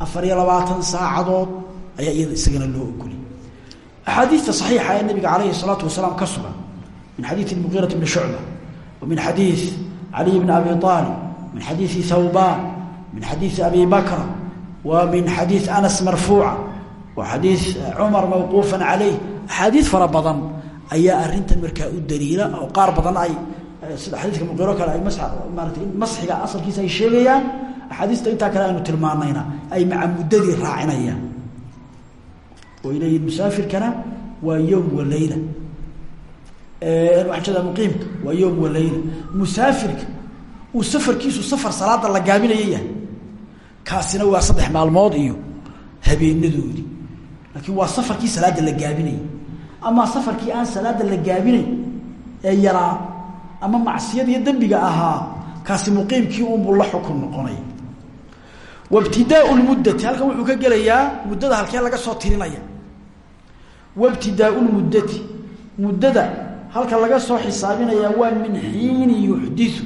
afar iyo labaatan saacadood ayaa iyada isagana loo ogoliyay axaadiista saxiixa ee nabiga calayhi salaatu wasalaam ka sugan min xadiidi muqiirati bni shucba wa min xadiid caliy bni abi aalib min xadiidi thawbaan min xadiidi abi bakra wa min xadiid anas marfuuca wa xadiid cumar mawquufa calayh axaadiid fara badan ayaa arintan markaa u daliila oo qaar badan ay sida xadiidka muqiiro kale ay maarata masxiga asalkiisa ay sheegayaan axaadiista intaa kale aynu tilmaanayna ay maca muddadii raacinayaan oo ay leeyihiin musaafirkana waa yowm wa leyla waxaan kaasina waa saddex maalmood iyo habeenadoodii laakiin waa safarkii salaada la gaabinayay ama safarkii aan salaada la gaabinayn ee yaraa ama macsiyadiiyo dembiga ahaa kaasi muqiimkii unbuu la xukun noqonaya wabtidaau lmuddati halkan wuxuu ka gelayaa muddada halkee laga soo tirinaya. Wabtidaau lmuddati muddada halka laga soo xisaabinayaa waa min xiini yuxdiu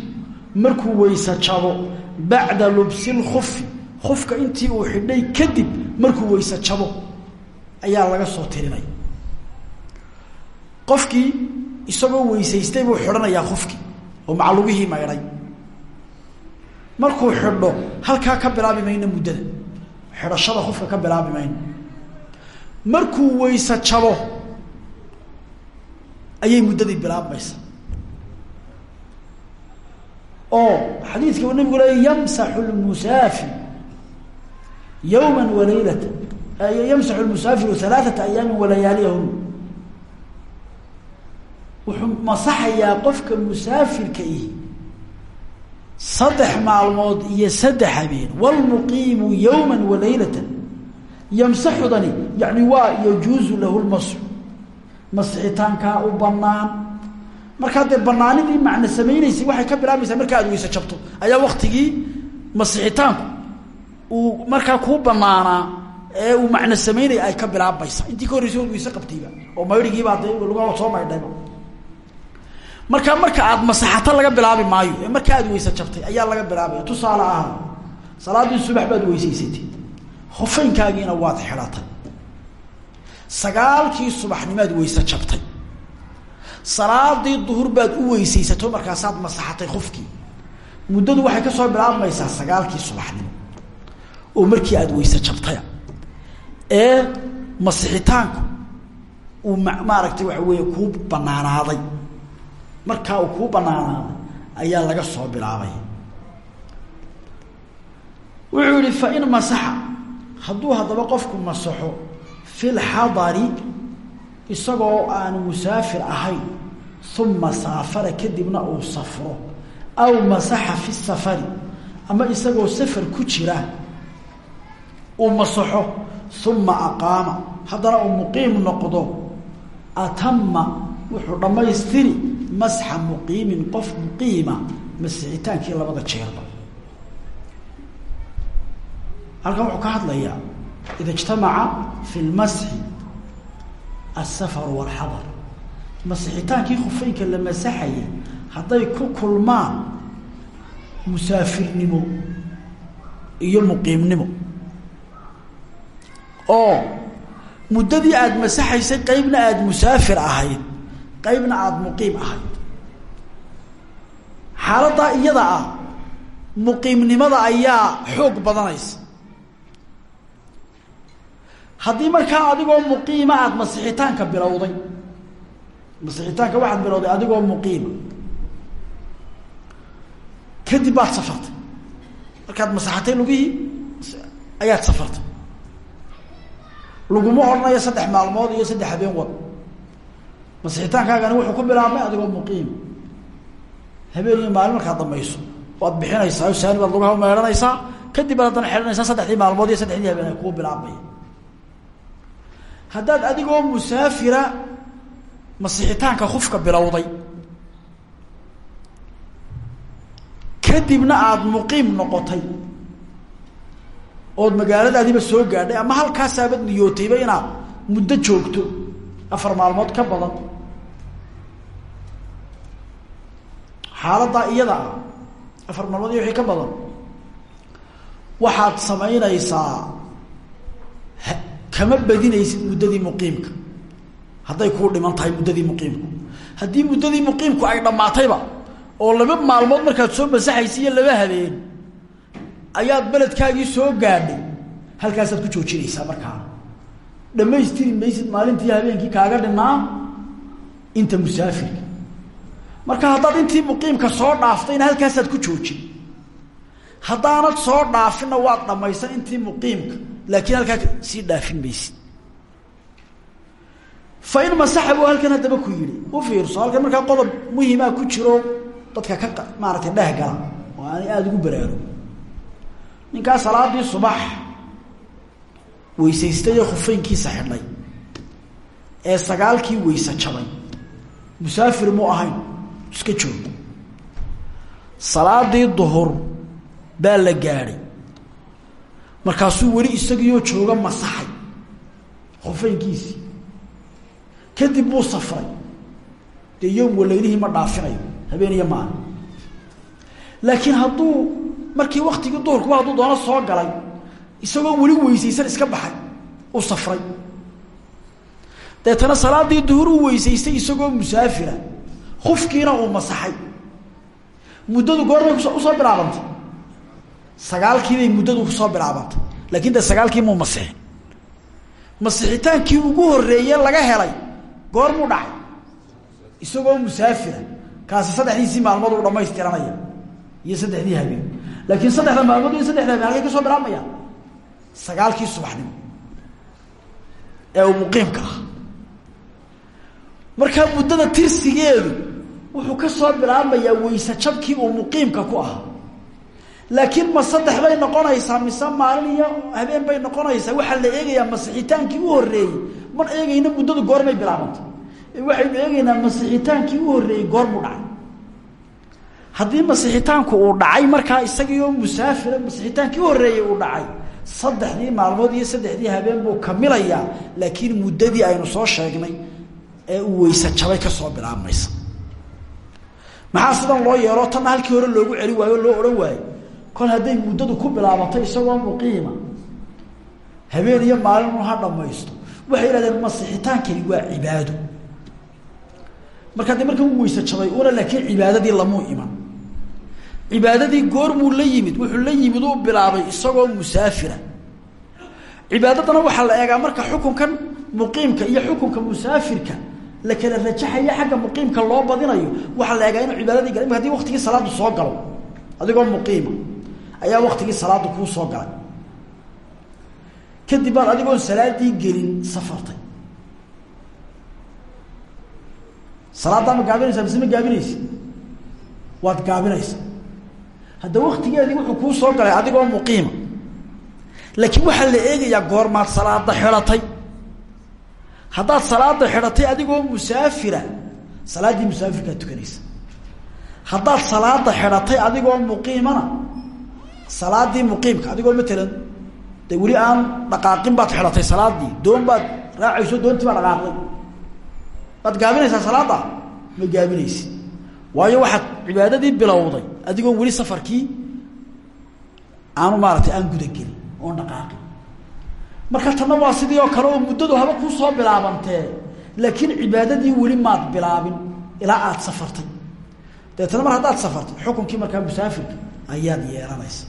markuu weyse jabo bacda lubsi lkufi kufka intii uu xidhay kadib markuu weyse jabo ayaa laga soo tirinaya qofkii isagoo weysaystay buu xidhanayaa kufkii oo maclugihii maydhay markuu xidho halkaa ka bilaabi mayno muddada. Xidhashada kufka ka bilaabi mayno markuu weyse jabo ayay muddadii bilaabmaysa oo xadiidka uu nabigu leey yamsaxu lmusaafir yowma walaylata yamsaxu lmusaafiru alaaata ayaami walayaaliyahun wuxuu masaxayaa qofka musaafirka ihi saddex maalmood iyo saddex habeen wlmuqiimu yowma walaylata yamsaxudani yani waa yajuuzu lahu lmasxu masixitaankaa u banaan markaa dee banaanidii macna samayneysay waxay ka bilaabaysaa markaa aad weyse jabto ayaa waktigii masixitaanku uu markaa kuu banaanaa ee uu macno samaynaya ay ka bilaabaysa. Intii ka horreysay od weyse qabtayba. Oo maydhigiibaa dee laga soo maydhayba markaa marka aad masaxato laga bilaabi maayo marka aad weyse jabtay ayaa laga bilaabaya. Tusaale ahaan salaadii subax baad weysaysatay. Hofeynkaagiina waad xidhatay sagaalkii subaxnimaad weyse jabtay. Salaadii duhur baad u weysaysato markaasaad masaxatay kufkii muddadu waxay ka soo bilaabmaysaa sagaalkii subaxnimo oo markii aada weyse jabtaya ee masixitaanku uu ma maaragtay waxa weeye kuu banaanaaday. Markaa uu kuu banaanaaday ayaa laga soo bilaabay. Wuxuu yihi fain masaxa hadduu haddaba qofku masaxo fi lxadari isagoo aan musaafir ahayn uma saafara kadibna uu safro. Aw masaxa fi safari ama isagoo safar ku jira uu masaxo uma aqaama. Haddana uu muqiim noqdo atama wuxuu dhammaystiri masxa muqiimin qof muqiima masixitaankii labada jeerba halkan wuxuu ka hadlayaa ida ijtamaca fi lmasxi asafaru walxadar. Masixitaankii khufeynka la masaxayay hadday ku kulmaan musaafirnimo iyo muqiimnimo oo muddadii aada masaxaysay qeybna aada musaafir ahayd qeybna aada muqiim ahayd. Xaaladdaa iyada ah muqiimnimada ayaa xoog badanaysa. Haddii markaa adigoo muqiima aada masixitaanka bilowday masixitaanka waxaad bilowday adigoo muqiima kadib baad safartay. Markaad masaxatay lugihii ayaad safartay laguma odhanayo saddex maalmood iyo saddex habeen wad masixitaankaagani wuxuu ku bilaabmay adigoo muqiima habeen iyo maalin markaad damayso waad bixinaysaa saani baad lugaha meedhanaysaa kadib baad haddana xidhanaysaa saddexdii maalmood iyo saddexdii habeen ay kuu bilaabmaya haddaad adigoo musaafira masixitaanka kufka bilowday. Kadibna aada muqiim noqotay ood magaaladaadiiba soo gaadhay ama halkaasaabad niyootayba inaad muddo joogto afar maalmood ka badan. Xaaladdaa iyada ah afar maalmood iyo wixii ka badan waxaad samaynaysaa kama badinaysid muddadii muqiimka. Hadday kuu dhiman tahay muddadii muqiimku. Haddii muddadii muqiimku ay dhammaatayba oo laba maalmood markaad soo masaxaysa laba habeen ayaad beledkaagii soo gaadhay. Halkaasaad ku joojinaysaa markaa dhamaystiri maysid maalintii habeenkii kaaga dhinaa inta musaafirka marka haddaad intii muqiimka soo dhaaftayna halkaasaad ku joojin. Haddaanad soo dhaafinna waad dhammaysan intii muqiimka. Laakiin halkaa sii dhaafin maysid. Fa in masaxa buu halkan haddaba ku yidhi. U fiirso. Halkan markaa qodob muhimaa ku jiro. Dadka ka maaragtay dheh gala oo aanay aada ugu baraaru ninkaa salaadii subax weysaystay ee khufeynkiisa xidhay ee sagaalkii weyse jabay. Musaafir mu ahayn iska joog salaadii duhur baa la gaadhay markaasuu weli isagiioo jooga masaxay khufeynkiisii kadib buu safray. Dee yowm walaylihii ma dhaafinayo. Habeen iyo maalin laakiin hadduu markii waktigii duhurkuba hadduu doono soo galay isagoo weli weysaysan iska baxay u safray. Deetana salaadii duhur u weysaystay isagoo musaafira kufkiina uu masaxay. Muddadu goormay u soo bilaabantay. Sagaalkiibay muddadu ku soo bilaabantay. Laakin de sagaalkii muu masixin? Masixitaankii ugu horeeye laga helay goormuu dhacay? Isagoo musaafira. Kaasi saddexdiisii maalmood uu dhamaystiranaya iyo saddexdii habeen laakiin saddexda maalmood iyo saddexda habeen halkay ka soo bilaabmayaan sagaalkii subaxnimo ee uu muqiimka ah. Markaa muddada tirsigeedu wuxuu ka soo bilaabmayaa weyse jabkii uu muqiimka ku ahaa. Laakiin ma saddex bay noqonaysaa mise maalin iyo habeen bay noqonaysaa. Waxaa la eegayaa masixitaankii u horeeyey man eegayna muddadu goormay bilaabantay waxaynu eegaynaa masixitaankii u horreeyey goormuu dhacay haddii masixitaanku uu dhacay markaa isagiioo musaafira masixitaankii u horreeyey uu dhacay saddexdii maalmood iyo saddexdii habeen buu kamilayaa laakiin muddadii aynu soo sheegnay ee uu weyse jabay ka soo bilaabmaysa. Maxaa sidan loo yeelo tanna halkii hore loogu celi waayo o loo odhan waayo. Kol hadday muddadu ku bilaabatay isagoo muqiima. Habeen iyo maalin uu ha dhamaysto waxay yidhahdeen masixitaankani waa cibaado. Markaa de marka uu weyse jabay una laakiin cibaadadii lamuu iman cibaadadii goormuu la yimid wuxuu la yimid uu bilaabay isagoo musaafira. Cibaadadana waxaa la eegaa marka xukunkan muqiimka iyo xukunka musaafirka la kala rajaxayo xagga muqiimka loo badinayo waxaa la eegaa inuu cibaadadii gal imka haddii waktigii salaadu soo galo adigoo muqiima ayaa waktigii salaada kuu soo galay. Kadib baad adigoon salaadii gelin safartay. Salaaddaa ma gaabinaysaa mise ma gaabinaysa waad gaabinaysa hadda waktigeedii wuxuu kuu soo galay adigoo muqiima laakiin waxaa la eegayaa goormaad salaada xidhatay haddaad salaada xidhatay adigoo musaafira salaaddii musaafirkaad tukanaysa. Haddaad salaada xidhatay adigoo muqiimana salaadii muqiimka adigoo matalan de weli aan dhaqaaqin baad xidhatay salaadii doon baad raacayso doontii baa dhaqaaqday. Baad gaabinaysaa salaada ma gaabinaysi waayo waxaad cibaadadii bilowday adigoon weli safarkii aanu maaratay aan gudagelin oon dhaqaaqin marka tanna waa sidii oo kale oo muddadu haba kuu soo bilaabantee laakiin cibaadadii weli maad bilaabin ilaa aad safartay. Dabeetana mar haddaad safartay xukunkii markaa musaafirka ayaad yeelanaysa.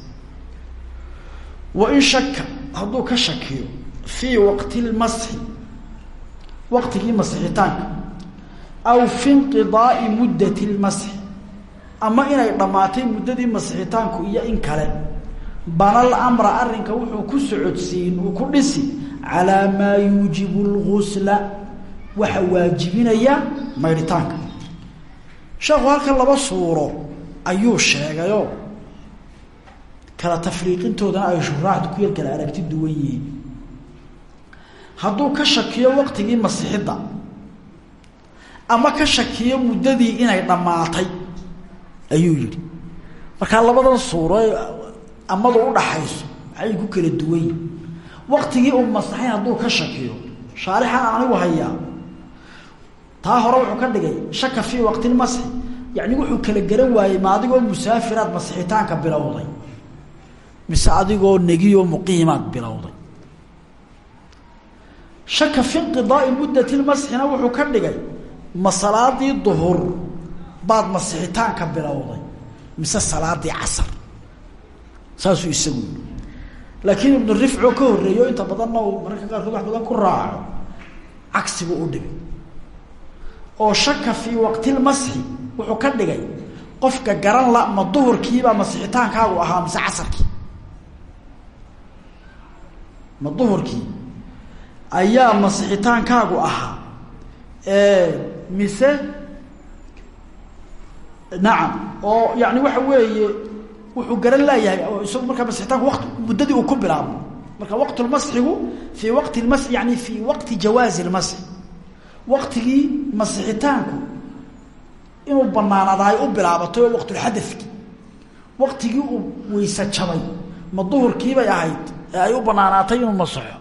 Wa in shaka hadduu ka shakiyo fii waqti lmasxi waqtigii masixitaanka aw fi inqidaai muddati lmasxi ama inay dhammaatay muddadii masixitaanku iyo in kale banal amra arrinka wuxuu ku socodsiin uu ku dhisi calaa maa yuujibu lgusla waxa waajibinaya maydhitaanka sheekhu halkan laba suuro ayuu sheegayo kala tafriiqintoodana ay shuraaxdu ku yar kala aragti duwan yihiin hadduu ka shakiyo waqtigii masixidda ama ka shakiyo muddadii inay dhammaatay ayuu yidhi. Markaa labadan suuro amadu udhaxayso maxay ku kala duwan yihiin waqtigii uu masaxay hadduu ka shakiyo shaarixan anigu hayaa taa hore wuxuu ka dhigay shaka fii waqtilmasxi yacni wuxuu kala garan waayey ma adigoo musaafiraad masixitaanka bilowday? Mise adigoo negiyo muqiimaad bilowday? Shaka fi inqidaai muddati lmasxina wuxuu ka dhigay ma salaadii duhur baad masixitaanka bilowday mise salaadii casar. Saasuu isagu laakiin ibnu rifcoo ka horreeyo inta badanna uu mararka qaarkood wax badan ku raaco cagsigu u dhigay. Oo shaka fii waqtilmasxi wuxuu ka dhigay qofka garan la ma duhurkiibaa masixitaankaagu ahaa mise casarkii? Ma duhurkii? Ayaa masixitaankaagu ahaa mise? Nacam oo yani waxa weeye wuxuu garan laayahay oo isagu markaa masixitaanku waqti muddadii uu ku bilaabo marka waqtulmasxigu fii waqti lmas yani fii waqti jawaazi lmasxi. Waqtigii masixitaanku inuu banaanadahay u bilaabatay oo waqtulxadafki waqtigii uu weyse jabay ma duhurkiibay ahayd ee ay u banaanaatay inuu masaxo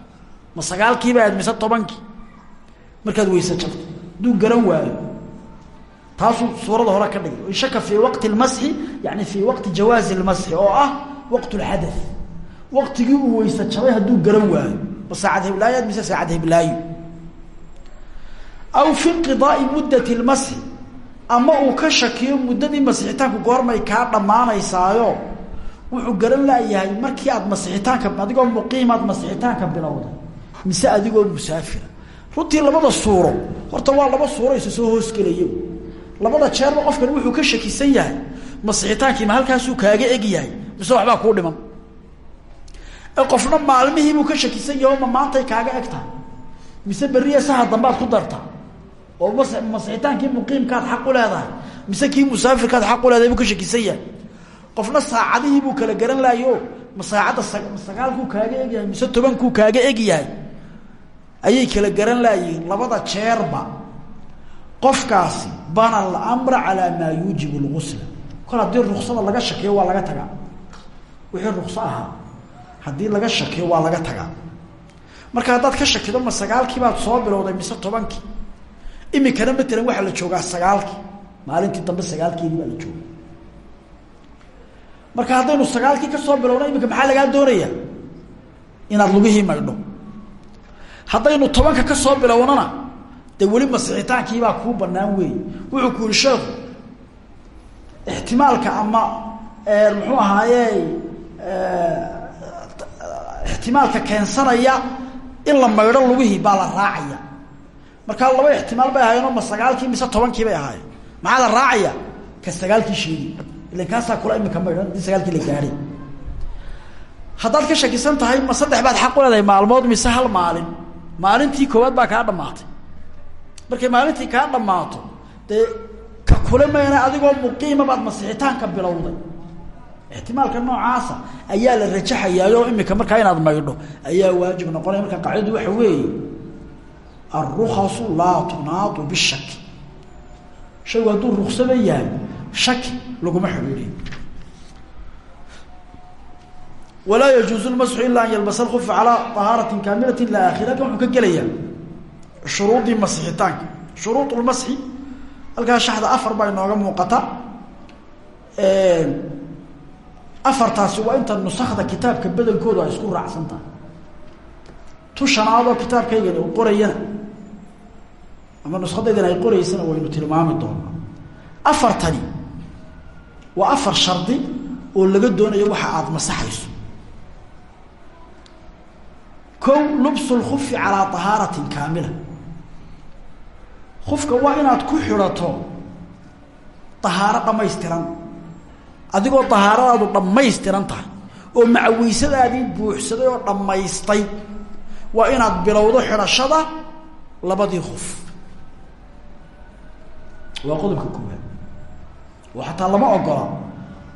ma sagaalkiibay ahayd mise tobankii. Markaad weyse jabtay hadduu garan waayo. Taasuu suurada hore ka dhigay. In shaka fii waqti lmasxi yani fii waqti jawaazi lmasxi oo ah waqt lxada waqtigii uu weyse jabay hadduu garan waayo. Ma saacad hiblaayaad mise saacad hiblaayo aw fi inqidaai muddati lmasxi ama uu ka shakiyo muddadii masixitaanku goormay kaa dhammaanaysaayo wuxuu garan laayahay markii aad masixitaanka adigoo muqiimaad masixitaanka bilowday mise adigoo musaafira runtii labada suuro horta waa laba suuro isa soo hoosgelaya labada jeerba qofkani wuxuu ka shakisan yahay masixitaankii ma halkaasuu kaaga eg yahay mise waxbaa kuu dhiman? Qofna maalmihiibuu ka shakisan yahay ma maantay kaaga eg mise beriya saha dambaad ku dartaa oo mas masixitaankii muqiimkaad xaq u leedahay mise kii musaafirkaad xaq u leedahay buu ka shakisan yahay? Qofna saacadihii buu kala garan laayo ma saacadda sagaalkuu kaaga egyahay mise tobankuu kaaga egyahay ayay kala garan laayihiin labada jeerba. Qofkaasi bana alamra calaa maa yuujibu lgusla kol haddii ruksada laga shakiyo waa laga tagaa. Wixii rukso ahaa haddii laga shakiyo waa laga tagaa. Marka haddaad ka shakido ma sagaalkii baad soo bilowday mise tobankii? Imikana matalan waxaa la joogaa sagaalkii. Maalintii dambe sagaalkeedii baa la jooga marka haddaynu sagaalkii ka soo bilowna imika maxaa lagaa doonaya inaad lugihii maydho haddaynu tobanka ka soo bilownana dee weli masixitaankiibaa kuu banaan weey wuxuu ku yihi sheekhu ixtimaalka ama muxuu ahaaye ixtimaalka keensanaya in la maydho lugihii baa la raacaya. Markaa laba ixtimaal bay ahaayeenoo ma sagaalkii mise tobankii bay ahaayeen. Maxaa la raacaya? Ka sagaalkii sheegi. Ilan kaasaa kula imika maydhan haddii sagaalkii la gaadhay. Haddaad ka shakisan tahay ma saddex baad xaq u leedahay maalmood mise hal maalin maalintii koowaad baa kaa dhamaatay markay maalintii kaa dhammaato dee ka kula mayna adigoo muqiima baad masixitaanka bilowday. Ixtimaalka noocaasa ayaa la rajaxayaayo imika markaa inaad maydho ayaa waajib noqonaya. Marka qaacidadu waxa weeye alrukasu laa tunaadu bishaki shaygu hadduu ruksaba yahay shaki laguma xidhiidhiyo walaa yajuuzu lmasxu ilaa an yalbasa lkufa calaa ahaarati kaamilati la akhir halkan wuxuu ka gelayaa shuruudii masixitaanka shuruud lmasxi halkaa shaxda afar baa inooga muuqata. Afartaasi waa inta nusakda kitaabka badankoodu ay isku raacsan tahay tu shanaadoo kitaabkaygani uu qorayana ama nuskadaydana ay qoraysana waynu tilmaami doonaa. Afartani waa afar shardi oo laga doonayo waxa aada masaxayso kow lubsu lkufi calaa tahaaratin kaamila. Kufka waa inaad ku xidhato tahaaro dhamaystiran adigoo tahaaradaadu dhammaystiran tahay oo macaweysadaadii buuxsaday oo dhammaystay waa inaad bilowdo xidhashada labadii kuf waa qodobka koowaad. Oo xataa lama ogola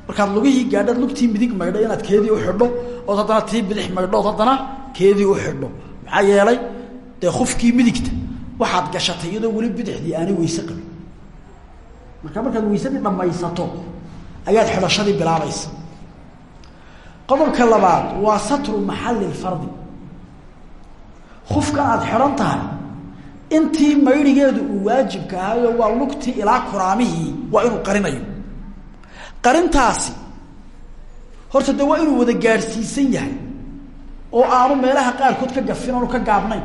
markaad lugihii gaadhaad lugtii midig maydho inaad keedii uxidho ood haddana tii bidix maydho ood haddana keedii uxidho maxaa yeelay dee kufkii midigta waxaad gashatay iyadoo weli bidixdii aanay weyse qabin. Marka markaad weysadii dhamaysato ayaad xidhashadii bilaabaysa. Qodobka labaad waa satru maxali lfardi kufkan aad xidhan tahay intii mayrigeedu uu waajibka ahayo waa lugtii ilaa kuraamihii waa inuu qarinayo. Qarintaasi horta de waa inuu wada gaadhsiisan yahay oo aanu meelaha qaarkood ka gafin aanu ka gaabnayn.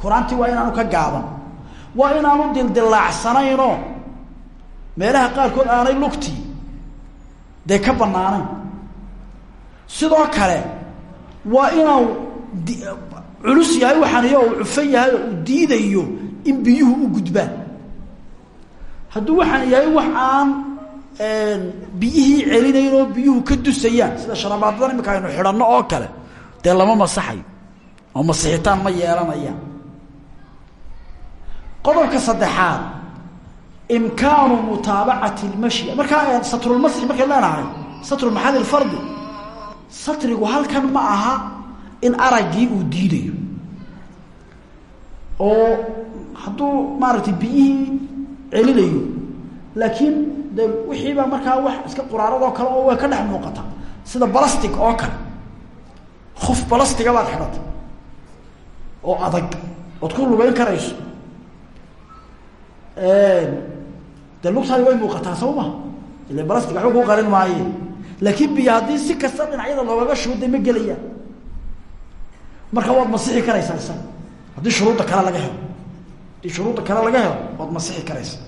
Kuraantii waa inaanu ka gaaban. Waa inaanu dildilaacsanaynoo meelaha qaarkood aanay lugtii dee ka banaanayn sidoo kale waa inuu culus yahay waxaaniyo uu cufan yahay uu diidayo in biyuhu u gudbaan. Hadduu waxaan yahay wax aan biyihii celinayn oo biyuhu ka dusayaan sida sharabaadadan imika aynu xidhanno oo kale dee lama masaxayo oo masixitaan ma yeelanayaan. Qodobka saddexaad imkaanu mutaabacati lmashya markaa satrulmasxi markayn leenahay satru maxali lfardi satrigu halkan ma aha in araggii uu diidayo. Oo hadduu maaragtay biyihii celinayo laakiin de wixiibaa markaa wax iska quraaradoo kale oo way ka dhex muuqata sida balastic oo kale qof balastiga baad xidhatay oo adag ood ku lugeyn karayso. De lugtaadi way muuqataa soo ma? Ila balastic waxba kuu qarin maaye. Laakiin biyo haddii si kasta dhinacyada loogaga shuuda ma gelayaan marka waad masixi karaysaa isaga haddii shuruudda kale laga helo. Haddii shuruudda kale laga helo waad masixi karaysaa.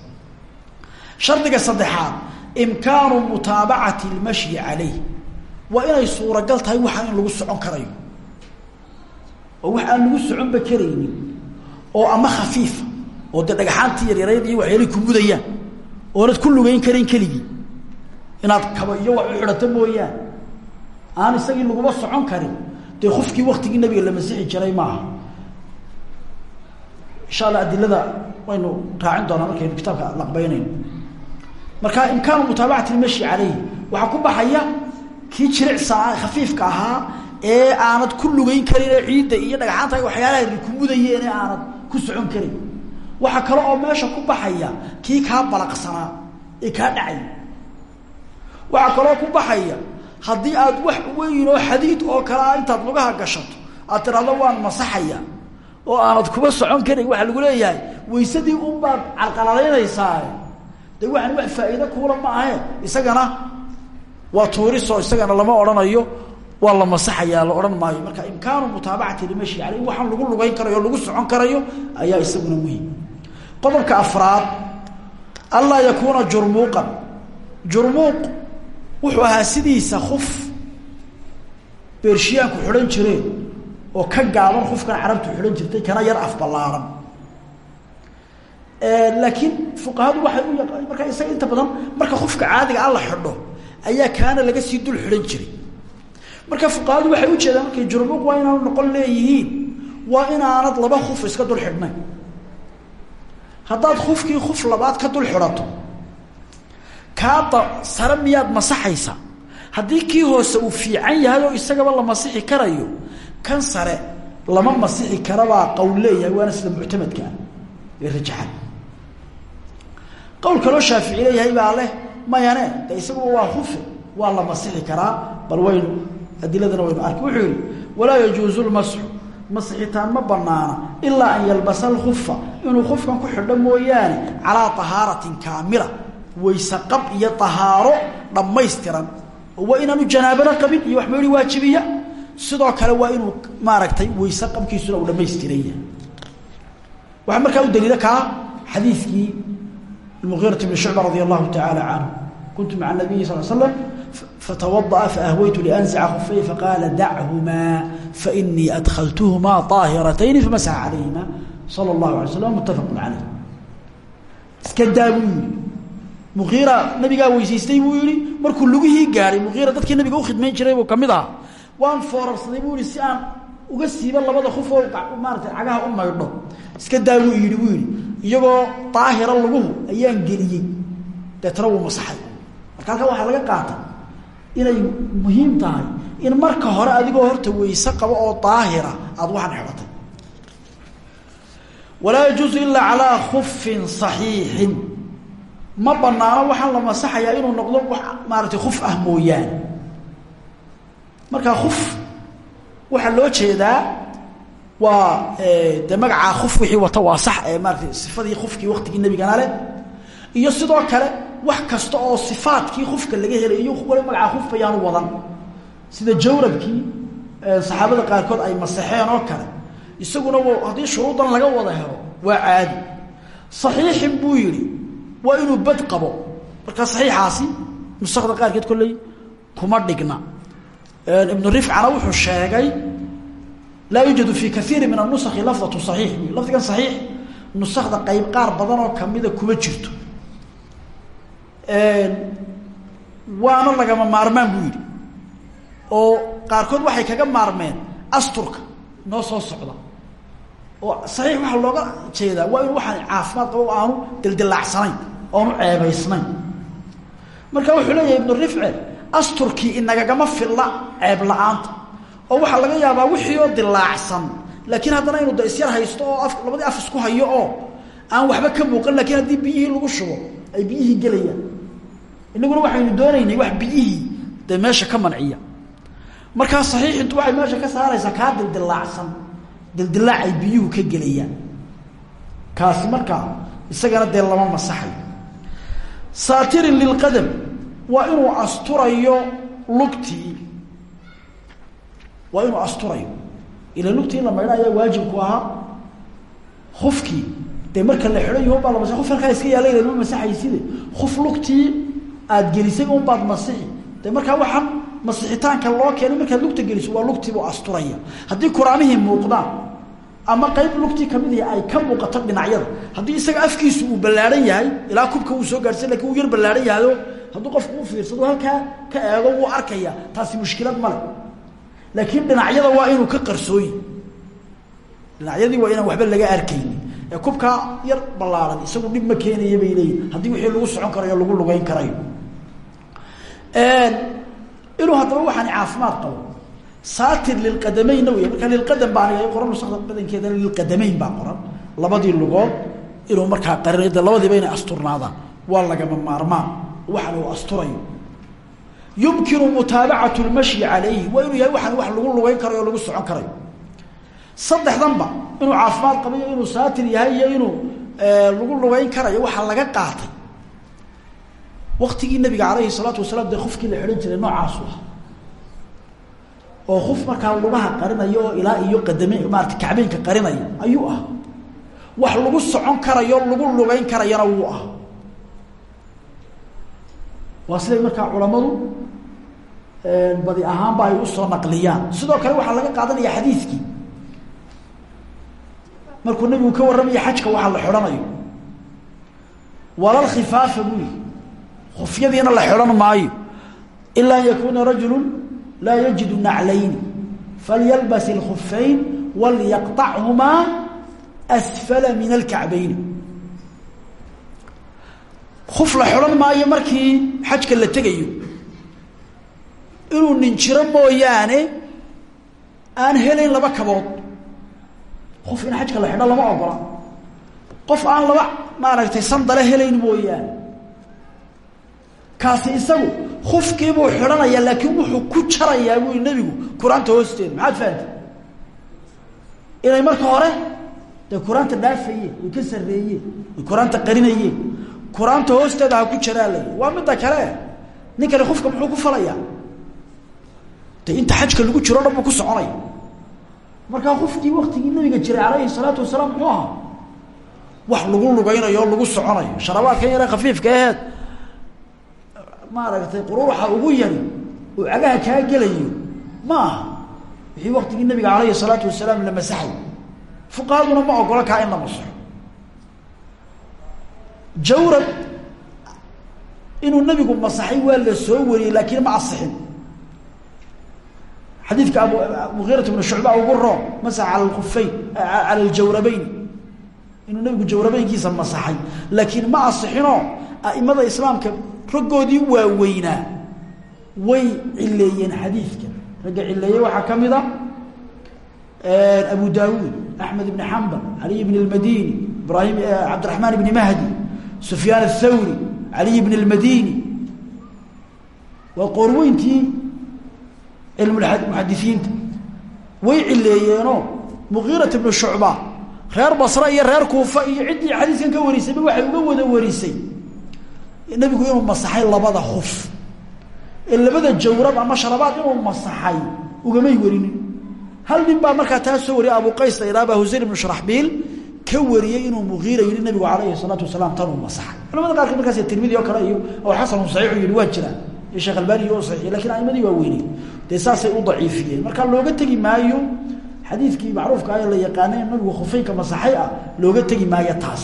Shardiga saddexaad imkaanu mutaabacati lmashyi caleyh waa inay suuragal tahay waxaa in lagu socon karayo. Oo wax aan lagu soconba karaynin. Oo ama khafiifa oo dee dhagaxaantii yaryarayd iyo waxyaalay mudayaan. Oonad ku lugeyn karin keligii. Inaad kaba iyo wax u xidhato mooyaan. Aan isagii laguma socon karin. Dee kufkii waktigii nabiga la masixi jiray maaha. Insha allah adilada waynu raacin doonaa markaynu kitaabka laqbeynayno marka imkaanu mutaabacati lmashi caleyh waxaa ku baxaya kii jiricsanaa khafiifka ahaa ee aanad ku lugeyn karin ciidda iyo dhagxaanta waxyaalaha ku mudayeen ee aanad ku socon karin. Waxaa kale oo meesha ku baxaya kii kaa balaqsanaa ee kaa dhacay. Waxaa kaloo ku baxaya haddii aad wax weyn oo xadiid oo kale ah intaad lugaha gashato aad tiraahdo waan masaxaya oo aanad kuba socon karin. Waxaa lagu leeyahay waysadii unbaad calqaladaynaysaa de waxaan wax faa'iide kuula ma ahe isagana waa tuurisoo isagana lama odhanayo waa la masaxayaa la odhan maayo. Marka imkaanu mutaabacati limashi caleyh waxaan lagu lugeyn karayo lagu socon karayo ayaa isaguna muhiim qodobka afraad anlaa yakuuna jurmuuqan. Jurmuuq wuxuu ahaa sidiisa kuf beershiyaanku xidhan jireen oo ka gaaban kufkan carabtu xidhan jirtay kana yar afballaaran laakiin fuqahadu waxay u markaa isaga inta badan marka kufka caadiga a la xidho ayaa kaana laga sii dul xidhan jiray. Marka fuqahadu waxay ujeedaan markay jurmuuq waa inaanu noqon leeyihiin waa inaanad laba kuf iska dul xidhnayn haddaad kufkii kuf labaad ka dul xidhato kaada sare miyaad masaxaysaa. Haddii kii hoose uu fiican yahay oo isagaba la masixi karayo kan sare lama masixi karabaa qowl leeyahay waana sida muctamadkaa ee rajaxan. Qowl kaloo shaafici leeyahay baa leh mayane de isaguba waa hufe waa la masixi karaa bal waynu adiladana waynu arki. Wuxuu yihi walaa yajuuzu lmasxu masixitaan ma banaana ilaa an yalbasa alkufa inuu kufkan ku xidho mooyaane calaa tahaaratin kaamila wayse qab iyo tahaaro dhammaystiran. Oo waa janaabana qabin iyo wax meeli waajibiya. Sidoo kale waa inuu maaragtay wayse qabkiisuna uu dhamaystiran yahay waxaa markaa u daliila kaa xadiidkii mugiirat bni shucba radia allahu tacaala canhu kuntu maca nabiyi sal slam fatawadaأa faahwaytu lianzica khufay faqaala dachumaa fainii adkaltuhumaa طaahiratayn famasaxa calayhima sala اllahu alay slam mutafaqu calayh iska daa buu yihi muqiira nabigaa weysaystay buu yihi markuu lugihii gaadhay muqiira dadkii nabiga ukhidmayn jiray buu kamid ahaa waan foorarsaday buu yihi si aan uga siiba labada kuf oo maarata cagaha u maydho iska daa buu yidhi buu yihi iyagoo daahira laguhu ayaan geliyey. Deetana wuu masaxay marka halkaa waxaa laga qaata inay muhiim tahay in marka hore adigoo horta weyse qabo oo daahira aada waxaan xidhatay walaa yajuusu ilaa calaa kufin saxiixin. Ma banaano waxaan la masaxayaa inuu noqdo maaratay kuf ah mooyaane. Markaa kuf waxaa loo jeedaa waa de magacaa kuf wixii wata waa sax ee maaratay sifadii kufkii waktigii nebigana leh. Iyo sidoo kale wax kasta oo sifaadkii kufka laga helayo wali magacaa kuf bayaanu wadan. Sida jawrabkii saxaabada qaarkood ay masaxeen oo kale. Isaguna haddii shuruudan laga wada helo waa caadi. Saxiixin buu yihi waa bad qabo. Markaa saxiixaasi nusakda qaarkeed kolley kuma dhigna. Ibnu rifcana wuxuu sheegay laa yuujadu fi kaiiri min anusaki lafdatu saxiix. Lafdigan saxiix nusakda qayb qaar badan oo kamida kuma jirto. Waana lagama maarmaan buu yidhi. Oo qaarkood waxay kaga maarmeen asturka noo soo socda. Oo saxiix waxaa looga jeedaa waa inu waxaan caafimaad qabo o aanu dildilaacsanayn oonu ceebaysnayn. Marka wuxuu leeyahay ibnu rifce asturkii inagagama filla ceeb la'aanta oo waxaa laga yaabaa wixii oo dilaacsan laakiin haddana inu da isyar haysto oo af labadii af isku hayo oo aan waxba ka muuqan lakiin haddii biyihii lagu shubo ay biyihii gelayaan. Inaguna waxaynu doonaynay wax biyihii meesha ka manciya. Markaa saxiixintu waxay meesha ka saaraysaa kaa dildilaacsan dildilaac ay biyuhu ka gelayaan. Kaasi markaa isagana dee lama masaxay. Saatirin lilqadam waa inuu asturayo lugtii waa inuu asturayo ila lugtii in la maydho ayaa waajibku ahaa. Kufkii dee marka la xidho yaho baa la masa kuf halkaa iska yaalla lama masaxayside kuf lugtii aada gelisay un baad masixi. Dee markaa waxaan masixitaanka loo keenay markaad lugta geliso waa lugtiibuu asturaya. Haddii kuraamihii muuqdaan ama qayb lugtii ka mid ay ka muuqato dhinacyada haddii isaga afkiisu uu ballaahan yahay ilaa kubka uu soo gaarhsan laakiin uu yar ballaahan yahayo hadduu qofku u fiirsado halkaa ka eego wuu arkaya. Taasi mushkilad male laakiin dhinacyada waa inuu ka qarsooyi dhinacyadii waa inaan waxba laga arkaynin. Ee kubkaa yar ballaaran isagu dhib ma keenaya bay leeyihiin haddii wixii lagu socon karayo lagu lugeyn karayo. Inuu haddaba waxaan caafimaad qabo. Saatir lilqadameynna wey markaa lilqadam baa qoran nusakda badankeedana lilqadamayn baa qoran. Labadii lugood inuu markaa qarinayo de labadiiba inay asturnaadaan. Waa lagama maarmaan waxaan uu asturayo yumkinu mutaabacatu lmashyi calayhi. Waa inuu yahay waxaan wax lagu lugeyn karayo o lagu socon karayo saddexdanba inuu caafimaad qabayo inuu saatir yahay iyo inuu lagu lugeyn karayo waxaa laga qaatay. Waktigii nabiga alayhi salaatu wasalaam dee kufkii la xidhan jiray noocaasu ah. Oo kuf markaa lugaha qarinaya oo ilaa iyo qadame maarata kacbeynka qarinaya ayuu ah. Wax lagu socon karayo lagu lugeyn karayana wuu ah. Waa siday markaa culamadu badi ahaanba ay u soo naqliyaan. Sidoo kale waxaa laga qaadanaya xadiidkii markuu nabigu ka warramaya xajka waxaa la xidhanayo. Walal khifaafa buu yihi kufyadiina la xidhan maayo. Ilaa an yakuuna rajulu laa yajidu naclayni falyalbas اlkufayn walyaqطachumaa asfala min alkacbayni kuf la xidhan maayo markii xajka la tegayo inuu nin jiro mooyaane aan helayn laba kabood. Qof in xajka la xidho lama ogola qof aan laba maaragtay sandale helayn mooyaane. Kaasi isagu kufkiibuu xidhanayaa laakiin wuxuu ku jarayaa bui nebigu qur'aanta hoosteeda maxaad fahamtay inay marka hore dee qur'aanta dhaafayeen ka sarreeyeen way qur'aanta qarinayeen hoosteeda ha ku jaraalay waa midda kale. Ninkani kufka muxuu ku falayaa de inta xajka lagu jiro dhan buu ku soconaya markaa qofkii waktigii nabiga jiray calayhi salaatu wasalaam muxuu ahaa wax lagu lugaynayo o lagu soconayo sharabaadkan yare khafiifka aheed. Maaragtay quruuxa ugu yari oo cagaha kaa gelayo. Ma aha. Wixii waktigii nabiga calayhi salaatu wasalaam la masaxay. Fuqahaduna ma ogola kaa in la masaxo jawrad inuu nabigu masaxay waa la soo wariyey laakiin ma asixin xadiidka abu mugiirat bnu shucba ugu roon masax cala lkufayn cala ljawrabeyn inuu nabigu jawrabeynkiisa masaxay. Laakiin ma asixinoo aimada islaamka raggoodii waaweynaa way cileeyeen xadiidka. Ragga cileeye waxaa ka mid a abu daawuud axmed ibn xambal caliy bn اlmadini ibrahim cabdiraxmaan ibni mahdi sufyaan athawri caliy bn اlmadini waa qoorweyntii cilmmuxadisiinta way cileeyeenoo mugiirat ibnu shucba reer basre iyo reer kuufa iyo ciddii xadiiskan ka warisayba waxay uga wada warisay. Nabigu inuu masaxay labada huf. Ee labada jawrab ama sharabaad inuu masaxay ugamay warinin. Hal nin baa markaa taa soo wariyay abu qays la yidhaha ba husein ibnu sharaxbiil ka wariyey inuu mugiira yihi nabigu calayhi salaatu wasalaam tanuu masaxay. Culamada qaarkood markaas tirmidi oo kale iyo oo xasanu saxiixu waa jiraan. Iyo laakiin aimadii waa dee saasay u daciifiyeen. Marka looga tegi maayo xadiidkii macruufka ee la yaqaana in nabigu khufeynka masaxay ah looga tegi maayo taas.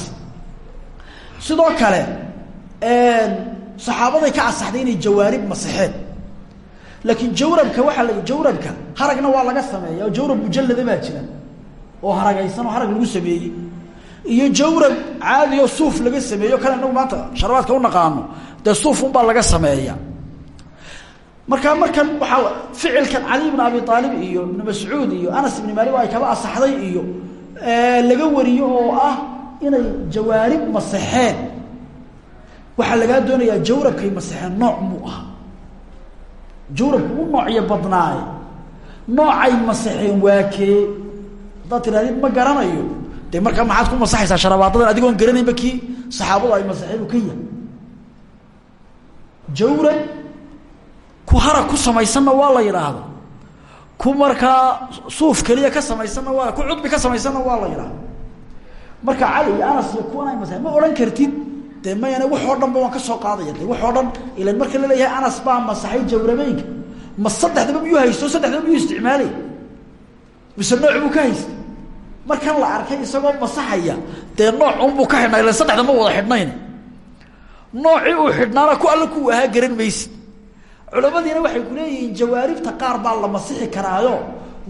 Sidoo kale saxaabaday ka asaxday inay jawaarib masaxeen laakiin jawrabka waxaa la jawrabka haragna waa laga sameeya oo jawrab mujallada baa jira oo haragaysan oo harag lagu sameeyey. Iyo jawrab caadi oo suuf laga sameeyo kale inagu maanta sharabaadka u naqaano dee suuf unbaa laga sameeya markaa markan waxaa ficilkan cali ibn abi aalib iyo ibn mascuud iyo anas ibn maalik oo ay kaba asaxday iyo laga wariyo oo ah inay jawaarib masaxeen waxaa lagaa doonayaa jawrabkay masaxeen nooc muu ah. Jawrabku u noocyo badnaaye. Noocay masaxeen waa kee? Haddaad tirahdid ma garanayo. Dee markaa maxaad ku masaxaysaa sharabaadadan adigoon garanaynba kii saxaabadu ay masaxeen u ka jawrab ku harag ku samaysanna waa la yidhaahda ku markaa suuf keliya ka samaysanna waa ku cudbi ka samaysanna waa la yidhaahda marka cali iyo anas iyo kuwan ay masaxeen ma odhan kartid de mayana waxoo dhan ba waan ka soo qaadaya de waxoo dhan ilan marka la leeyahay anas baa masaxay jawrabeynka. Ma saddexdaba miyuu haysto saddexdaba miyuu isticmaalay? Mise nooc buu ka haysta markan la arkay isagoo masaxaya dee nooc unbuu ka xidhnaa ilan saddexda wada xidhnayn noocii uu xidhnaana ku alla ku ahaa garan maysid culamadiina waxay ku leeyihiin jawaaribta qaar baa la masixi karaayo.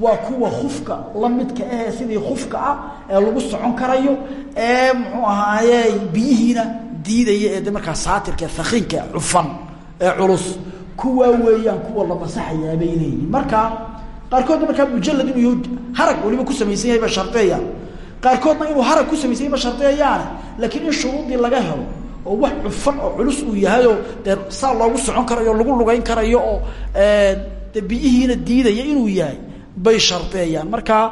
Waa kuwa kufka la midka ahee sidii kufka ah ee lagu socon karayo ee muxuu ahaaye biyihiina diidaya ee de markaa saatirka hakiinka cufan ee culus. Kuwaa weeyaan kuwa la masaxayaa bay leeyihiin marka qaarkoodna markaa mujalad inuu harag waliba ku samaysan yahay ba shardeeya qaarkoodna inuu harag ku samaysan yahay ba shardeeyaane laakiin in shuruudii laga helo oo wax cufan oo culus uu yahayoo dee saa loogu socon karayo lagu lugayn karayo oo de biyihiina diidaya inuu yahay bay shardeeyaan markaa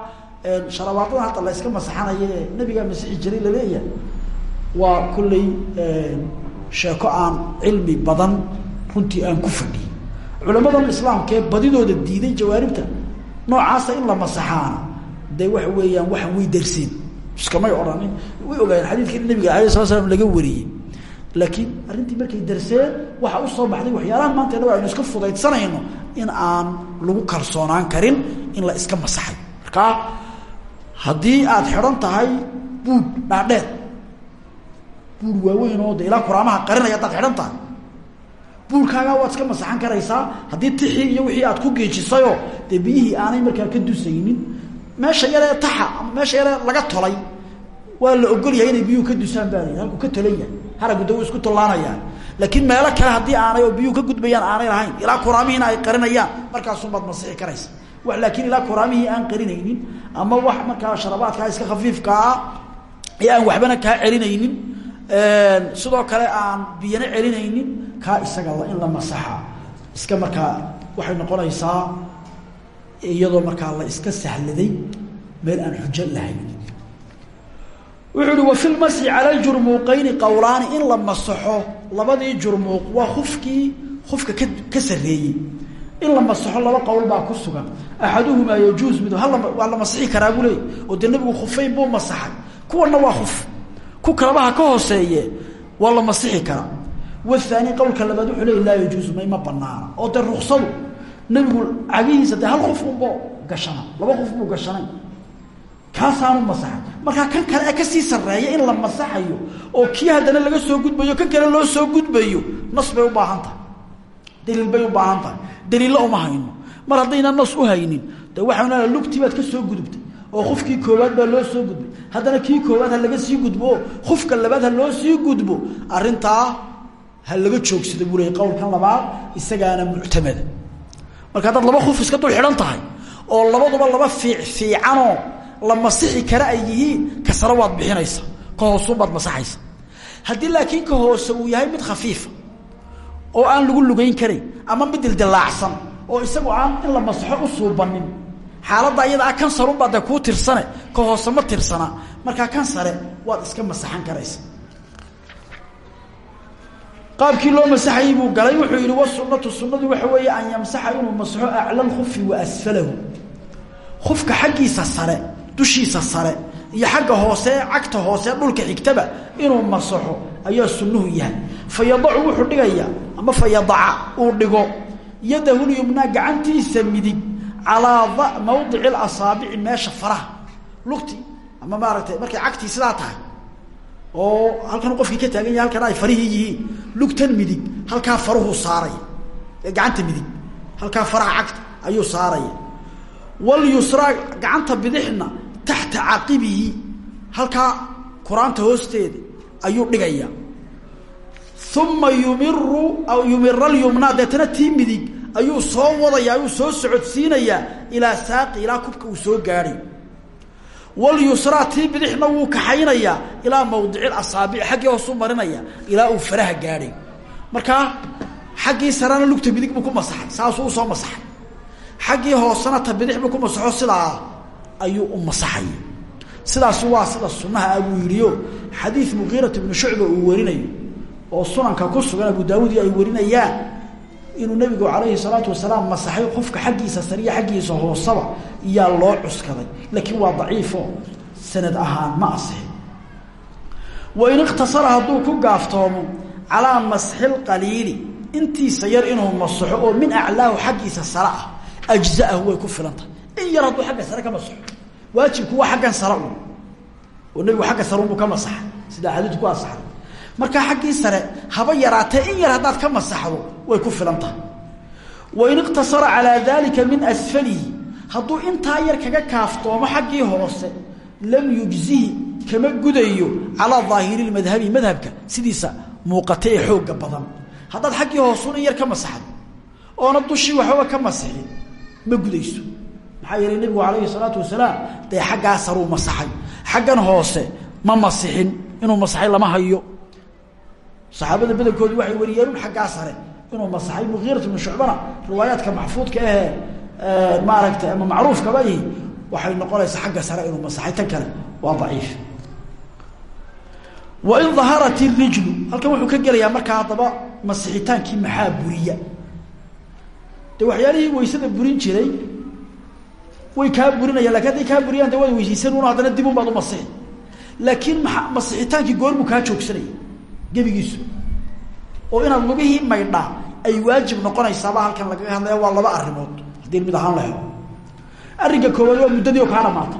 sharabaadada hadda la yska masaxanayo ee nabigaa masixi jiray la leeyahay waa kolley sheeko aan cilmi badan runtii aan ku fadhiyin culamadan islaamkaee badidooda diiday jawaaribta noocaasa in la masaxaana dee waxa weeyaan waxaan way darseen iskamay odhanin way ogaayeen xadiidkii nabiga alay sala slam laga wariyey laakiin arrintii markay darseen waxaa u soo baxday waxyaalahan maanta inago aynu iska fudaydsanayno in aan lagu kalsoonaan karin in la iska masaxay. Markaa haddii aad xidhan tahay buud dhaadheer buur waaweyn oo de ilaa kuraamaha qarinaya haddaad xidhan tahay buurkaagaa waad iska masaxan karaysaa. Haddii tixii iyo wixii aad ku geejisayoo dee biyihii aanay markaa ka dusaynin meesha yaree taxa ama meesha yaree laga tolay waa la ogol yahay inay biyuhu ka dusaan baa la halkuu ka tolan haragu da isku tollaanayaa laakiin meelo kale haddii aanay oo ka gudbayaan aanay lahayn ilaa kuraamihiina ay qarinayaan markaasuunbaad masixi karaysa. Wa laakiin ilaa kuraamihii aan qarinaynin ama wax markaa sharabaadkaa iska khafiifkaa ee aan waxbana kaa celinaynin sidoo kale aan biyana celinaynin kaa isaga in la masaxa. Iska markaa waxay noqonaysaa iyadoo markaa la iska sahladay meel aan xujo lahayn wuxuu uhi wa fi lmasxi cala ljurmuuqayni qowlaani in la masaxo labadii jurmuuq waa kufkii kufka ka ka sarreeyey. In la masaxo laba qowl baa ku sugan. Axaduhumaa yajuuz mid waa la masixi karaa buu oo dee nabigu khufayn buu masaxay. Kuwana waa kuf ku kalabaha ka hooseeye waa la masixi karaa. Wahaani qowlka labaad wuxuu leey laa yajuuzu may ma banaana oo dee ruksadu nabigu cagihiisa hal qof unbo gashana laba qof buu gashanay kaasaanu masaxay markaa kan kale ee ka sii sarreeya in la masaxayo oo kii haddana laga soo gudbayo kan kale loo soo gudbayo nas bay u baahan tahay. Daliil bay u baahan tahay. Daliilla uma hayno. Mar haddayna nas u haynin de waxaan leedahay lugtii baad ka soo gudubtay oo khufkii koowaad baa loo soo gudbay. Haddana kii koowaad ha laga sii gudbo oo khufka labaad ha loo sii gudbo arrintaa ha laga joogsado buu qowlkan labaad isagaana muctamada. Marka haddaad laba khuf iska dul xidhan tahay oo labaduba laba fiic fiicanoo la masixi kara ay yihiin ka sare waad bixinaysa ka hoosuunbaad masaxaysa. Haddii laakiin ka hoose uu yahay mid khafiifa oo aan lagu lugayn karayn ama mid dildilaacsan oo isagu aan in la masaxo u suubanin xaaladda iyada ah kan sarunbaa dee kuu tirsane ka hoose ma tirsana. Markaa kan sare waad iska masaxan karaysa. Qaabkii loo masaxayey buu galay wuxuu yidhi wasunatu sunadu waxa weeye an yamsaxa inuu masaxo acla lkufi wa asfalahu. Kufka xaggiisa sare dushiisa sare iyo xagga hoose cagta hoose dhulka xigtaba inuu masaxo ayaa sunnuhu yahay. Fa yadacu wuxuu dhigayaa ama fa yadaca uu dhigo. Yadahu lyumnaa gacantiisa midig calaa mawdici asaabici meesha faraha. Lugti ama maaragtay markay cagtii sidaa tahay oo halkan qofkii ka taagan yahay halkan ay farihii lugtan midig halkaa faruhu saaraya. Gacanta midig halkaa faraha cagta ayuu saaraya. Walyusraa gacanta bidixna taxta caqibihi halkaa kuraanta hoosteeda ayuu dhigaya uma yumiru yumira lyumnaa deetana tii midig ayuu soo wadaya ayuu soo socodsiinayaa ilaa saaqi ilaa kubka uu soo gaadhay. Walyusraa tii bidixna wuu kaxaynayaa ilaa mawdici asaabic xaggii hoosuu marinaya ilaa uu faraha markaa xaggii sarena lugta midig buu ku masaxay saasuu u soo masaxay. Xaggii hoosena ta bidix ku masaxo sidaa ayuu u masaxay. Sidaasi waa sida sunnaha ah buu yidhiyo. Xadiid muqiirat ibnu shucba uu warinayo oo sunanka ku sugan abu daawuud ay warinayaan inuu nabigu calayhi salaatu wasalaam masaxay qofka xaggiisa sariya xaggiisa hoosaba iyaa loo cuskaday. Laakiin waa daciifo sanad ahaan ma asixin wain ikhtasara hadduu ku gaaftoomo calaa masxi lqaliili intiisa yar inuu masaxo oo min aclaahu xaggiisa sare ah ajzaahu way ku filan tahay in yar hadduu xagga sare ka masaxo. Waajibku waa xaggan sare un oo nebigu xagga sare unbuu ka masaxay sida axaadiidu ku asaxday markaa xaggii sare haba yaraatee in yar haddaad ka masaxdo way ku filan tahay. Wain iqtasara dalika min asfalihi. Hadduu intaa yar kaga kaaftoomo xaggii hoose lam yujzihi kama gudayo calaa daahiri lmadhabi madhabka sidiisa muuqata ee xooga badan. Haddaad xaggii hoosun in yar ka masaxdo oona dushii waxbaba ka masixin ma gudayso maxaa yeelay nebigu calayhi salaatu wasalaam dee xaggaa saruu masaxay. Xaggan hoose ma masixin inuu masaxay lama hayo. Saxaabada badankoodu waxay wariyeen xaggaa sare inuu masaxay mugiirat ibnu shucbana riwaayaadka maxfuudka ahee maaragtay ama macruufkaba ihi waxay noqonaysaa xagga sare inuu masaxay. Tan kale waa daciif. Wain daharat irijlu halkan wuxuu ka gelayaa markaa haddaba masixitaankii maxaa buriya? De waxyaalihii waysada burin jiray way kaa burinayaan laakiin hadday kaa buriyaan de waad weysaysan un haddana dib un baad u masixi laakiin maa masixitaankii goormuu kaa joogsanaya gebigiisu. Oo inaad lugihii maydhaa ay waajib noqonaysaaba halkan lagaga hadlaya waa laba arimood haddii mid ahaan la helo. Arrinka koowaad waa muddadii oo kaa dhamaato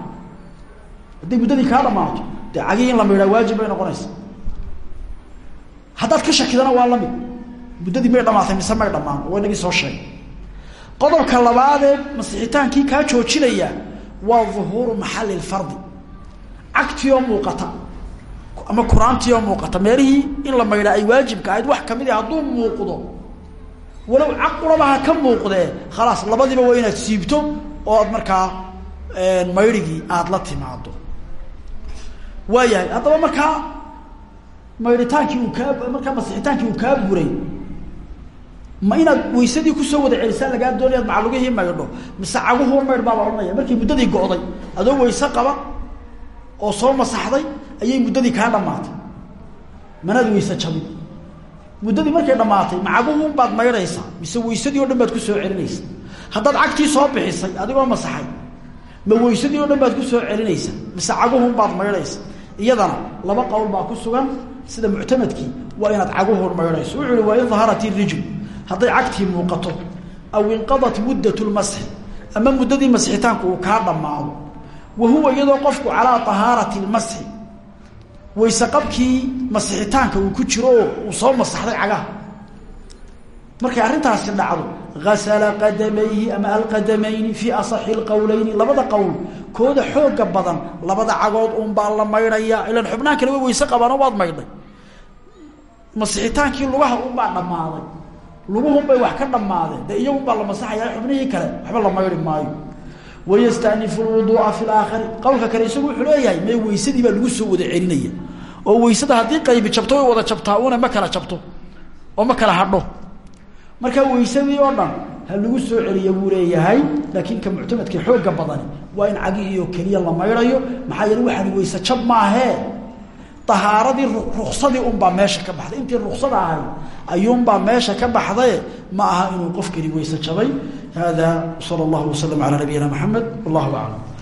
hadday muddadii kaa dhamaato dee cagihii la maydhaa waajib bay noqonaysa haddaad ka shakidana waa la mid muddadii may dhamaatay mise may dhamaan waa inagii soo sheegay qodobka labaadee masixitaankii kaa joojinaya waa duhuuru maxali lfardi cagtii oo muuqata ama kuraantii oo muuqata meelihii in la maydhaa ay waajibka ahayd wax ka mid a hadduu muuqdo walow caqulaba ha ka muuqdee khalaas labadiiba waa inaad siibto oo aad markaa maydhigii aada la timaado waayahay haddaba markaa maydhitaankii uu kaa markaa masixitaankii uu kaa buray ma inaad waysadii ku soo wada celisaan lagaa doonaya ad macalugihii maydho? Mise caguhu maydh baa la odhanaya markii muddadii go'day adoo wayse qaba oo soo masaxday ayay muddadii kaa dhamaatay. Manaad wayse jabin muddadii markay dhamaatay macaguhun baad maydhaysaa mise waysadii o dhan baad ku soo celinaysa haddaad cagtii soo bixisay adigoo masaxay ma waysadii o dhan baad ku soo celinaysa mise caguhun baad maydhaysa iyadana laba qowl baa ku sugan sida muctamadkii waa inaad caguhun maydhayso. Wuxuu waa in daharat irijl hadday cagtii muuqato aw inqadat muddat lmasxi ama muddadii masxitaanku uu kaa dhammaado wa huwa iyadoo qofku calaa tahaarati lmasxi wayse qabkii masixitaanka uu ku jiro oo uu soo masaxday cagaha. Markay arrintaasi dhacdo asala qadamayhi ama alqadamayni fii asaxi lqowleyni labada qowl kooda xooga badan labada cagood unbaa la maydhaya ilan xubnaha kale way wayse qabaano waad maydhay. Masixitaankii lugaha unbaa dhammaaday luguhunbay wax ka dhammaadeen. Dee iyagunbaa la masaxaya xubnihii kale. Waxba la mayri maayo. Wayastanifu lwuduua fi laakhari qowlka kale isagu wuxuu leeyahay mee weysadii baa lagu soo wada celinaya. Oo weysada haddii qaybi jabto way wada jabtaa. Una ma kala jabto. Oo ma kala hadho. Markaa weysadii oo dhan ha lagu soo celiya buu leeyahay laakiin ka muctamadka xooga badani waa in cagihii oo keliya la maydhayo maxaa yeele waxaani weyse jab maahee ahaaradii ruksadii unbaa meesha ka baxday. Intii ruksada ahay ayuunbaa meesha ka baxdaye ma aha inuu qofkani weyse jabay. Hada sal اllahu waslm alى nabiyina mxamed wallahu aclam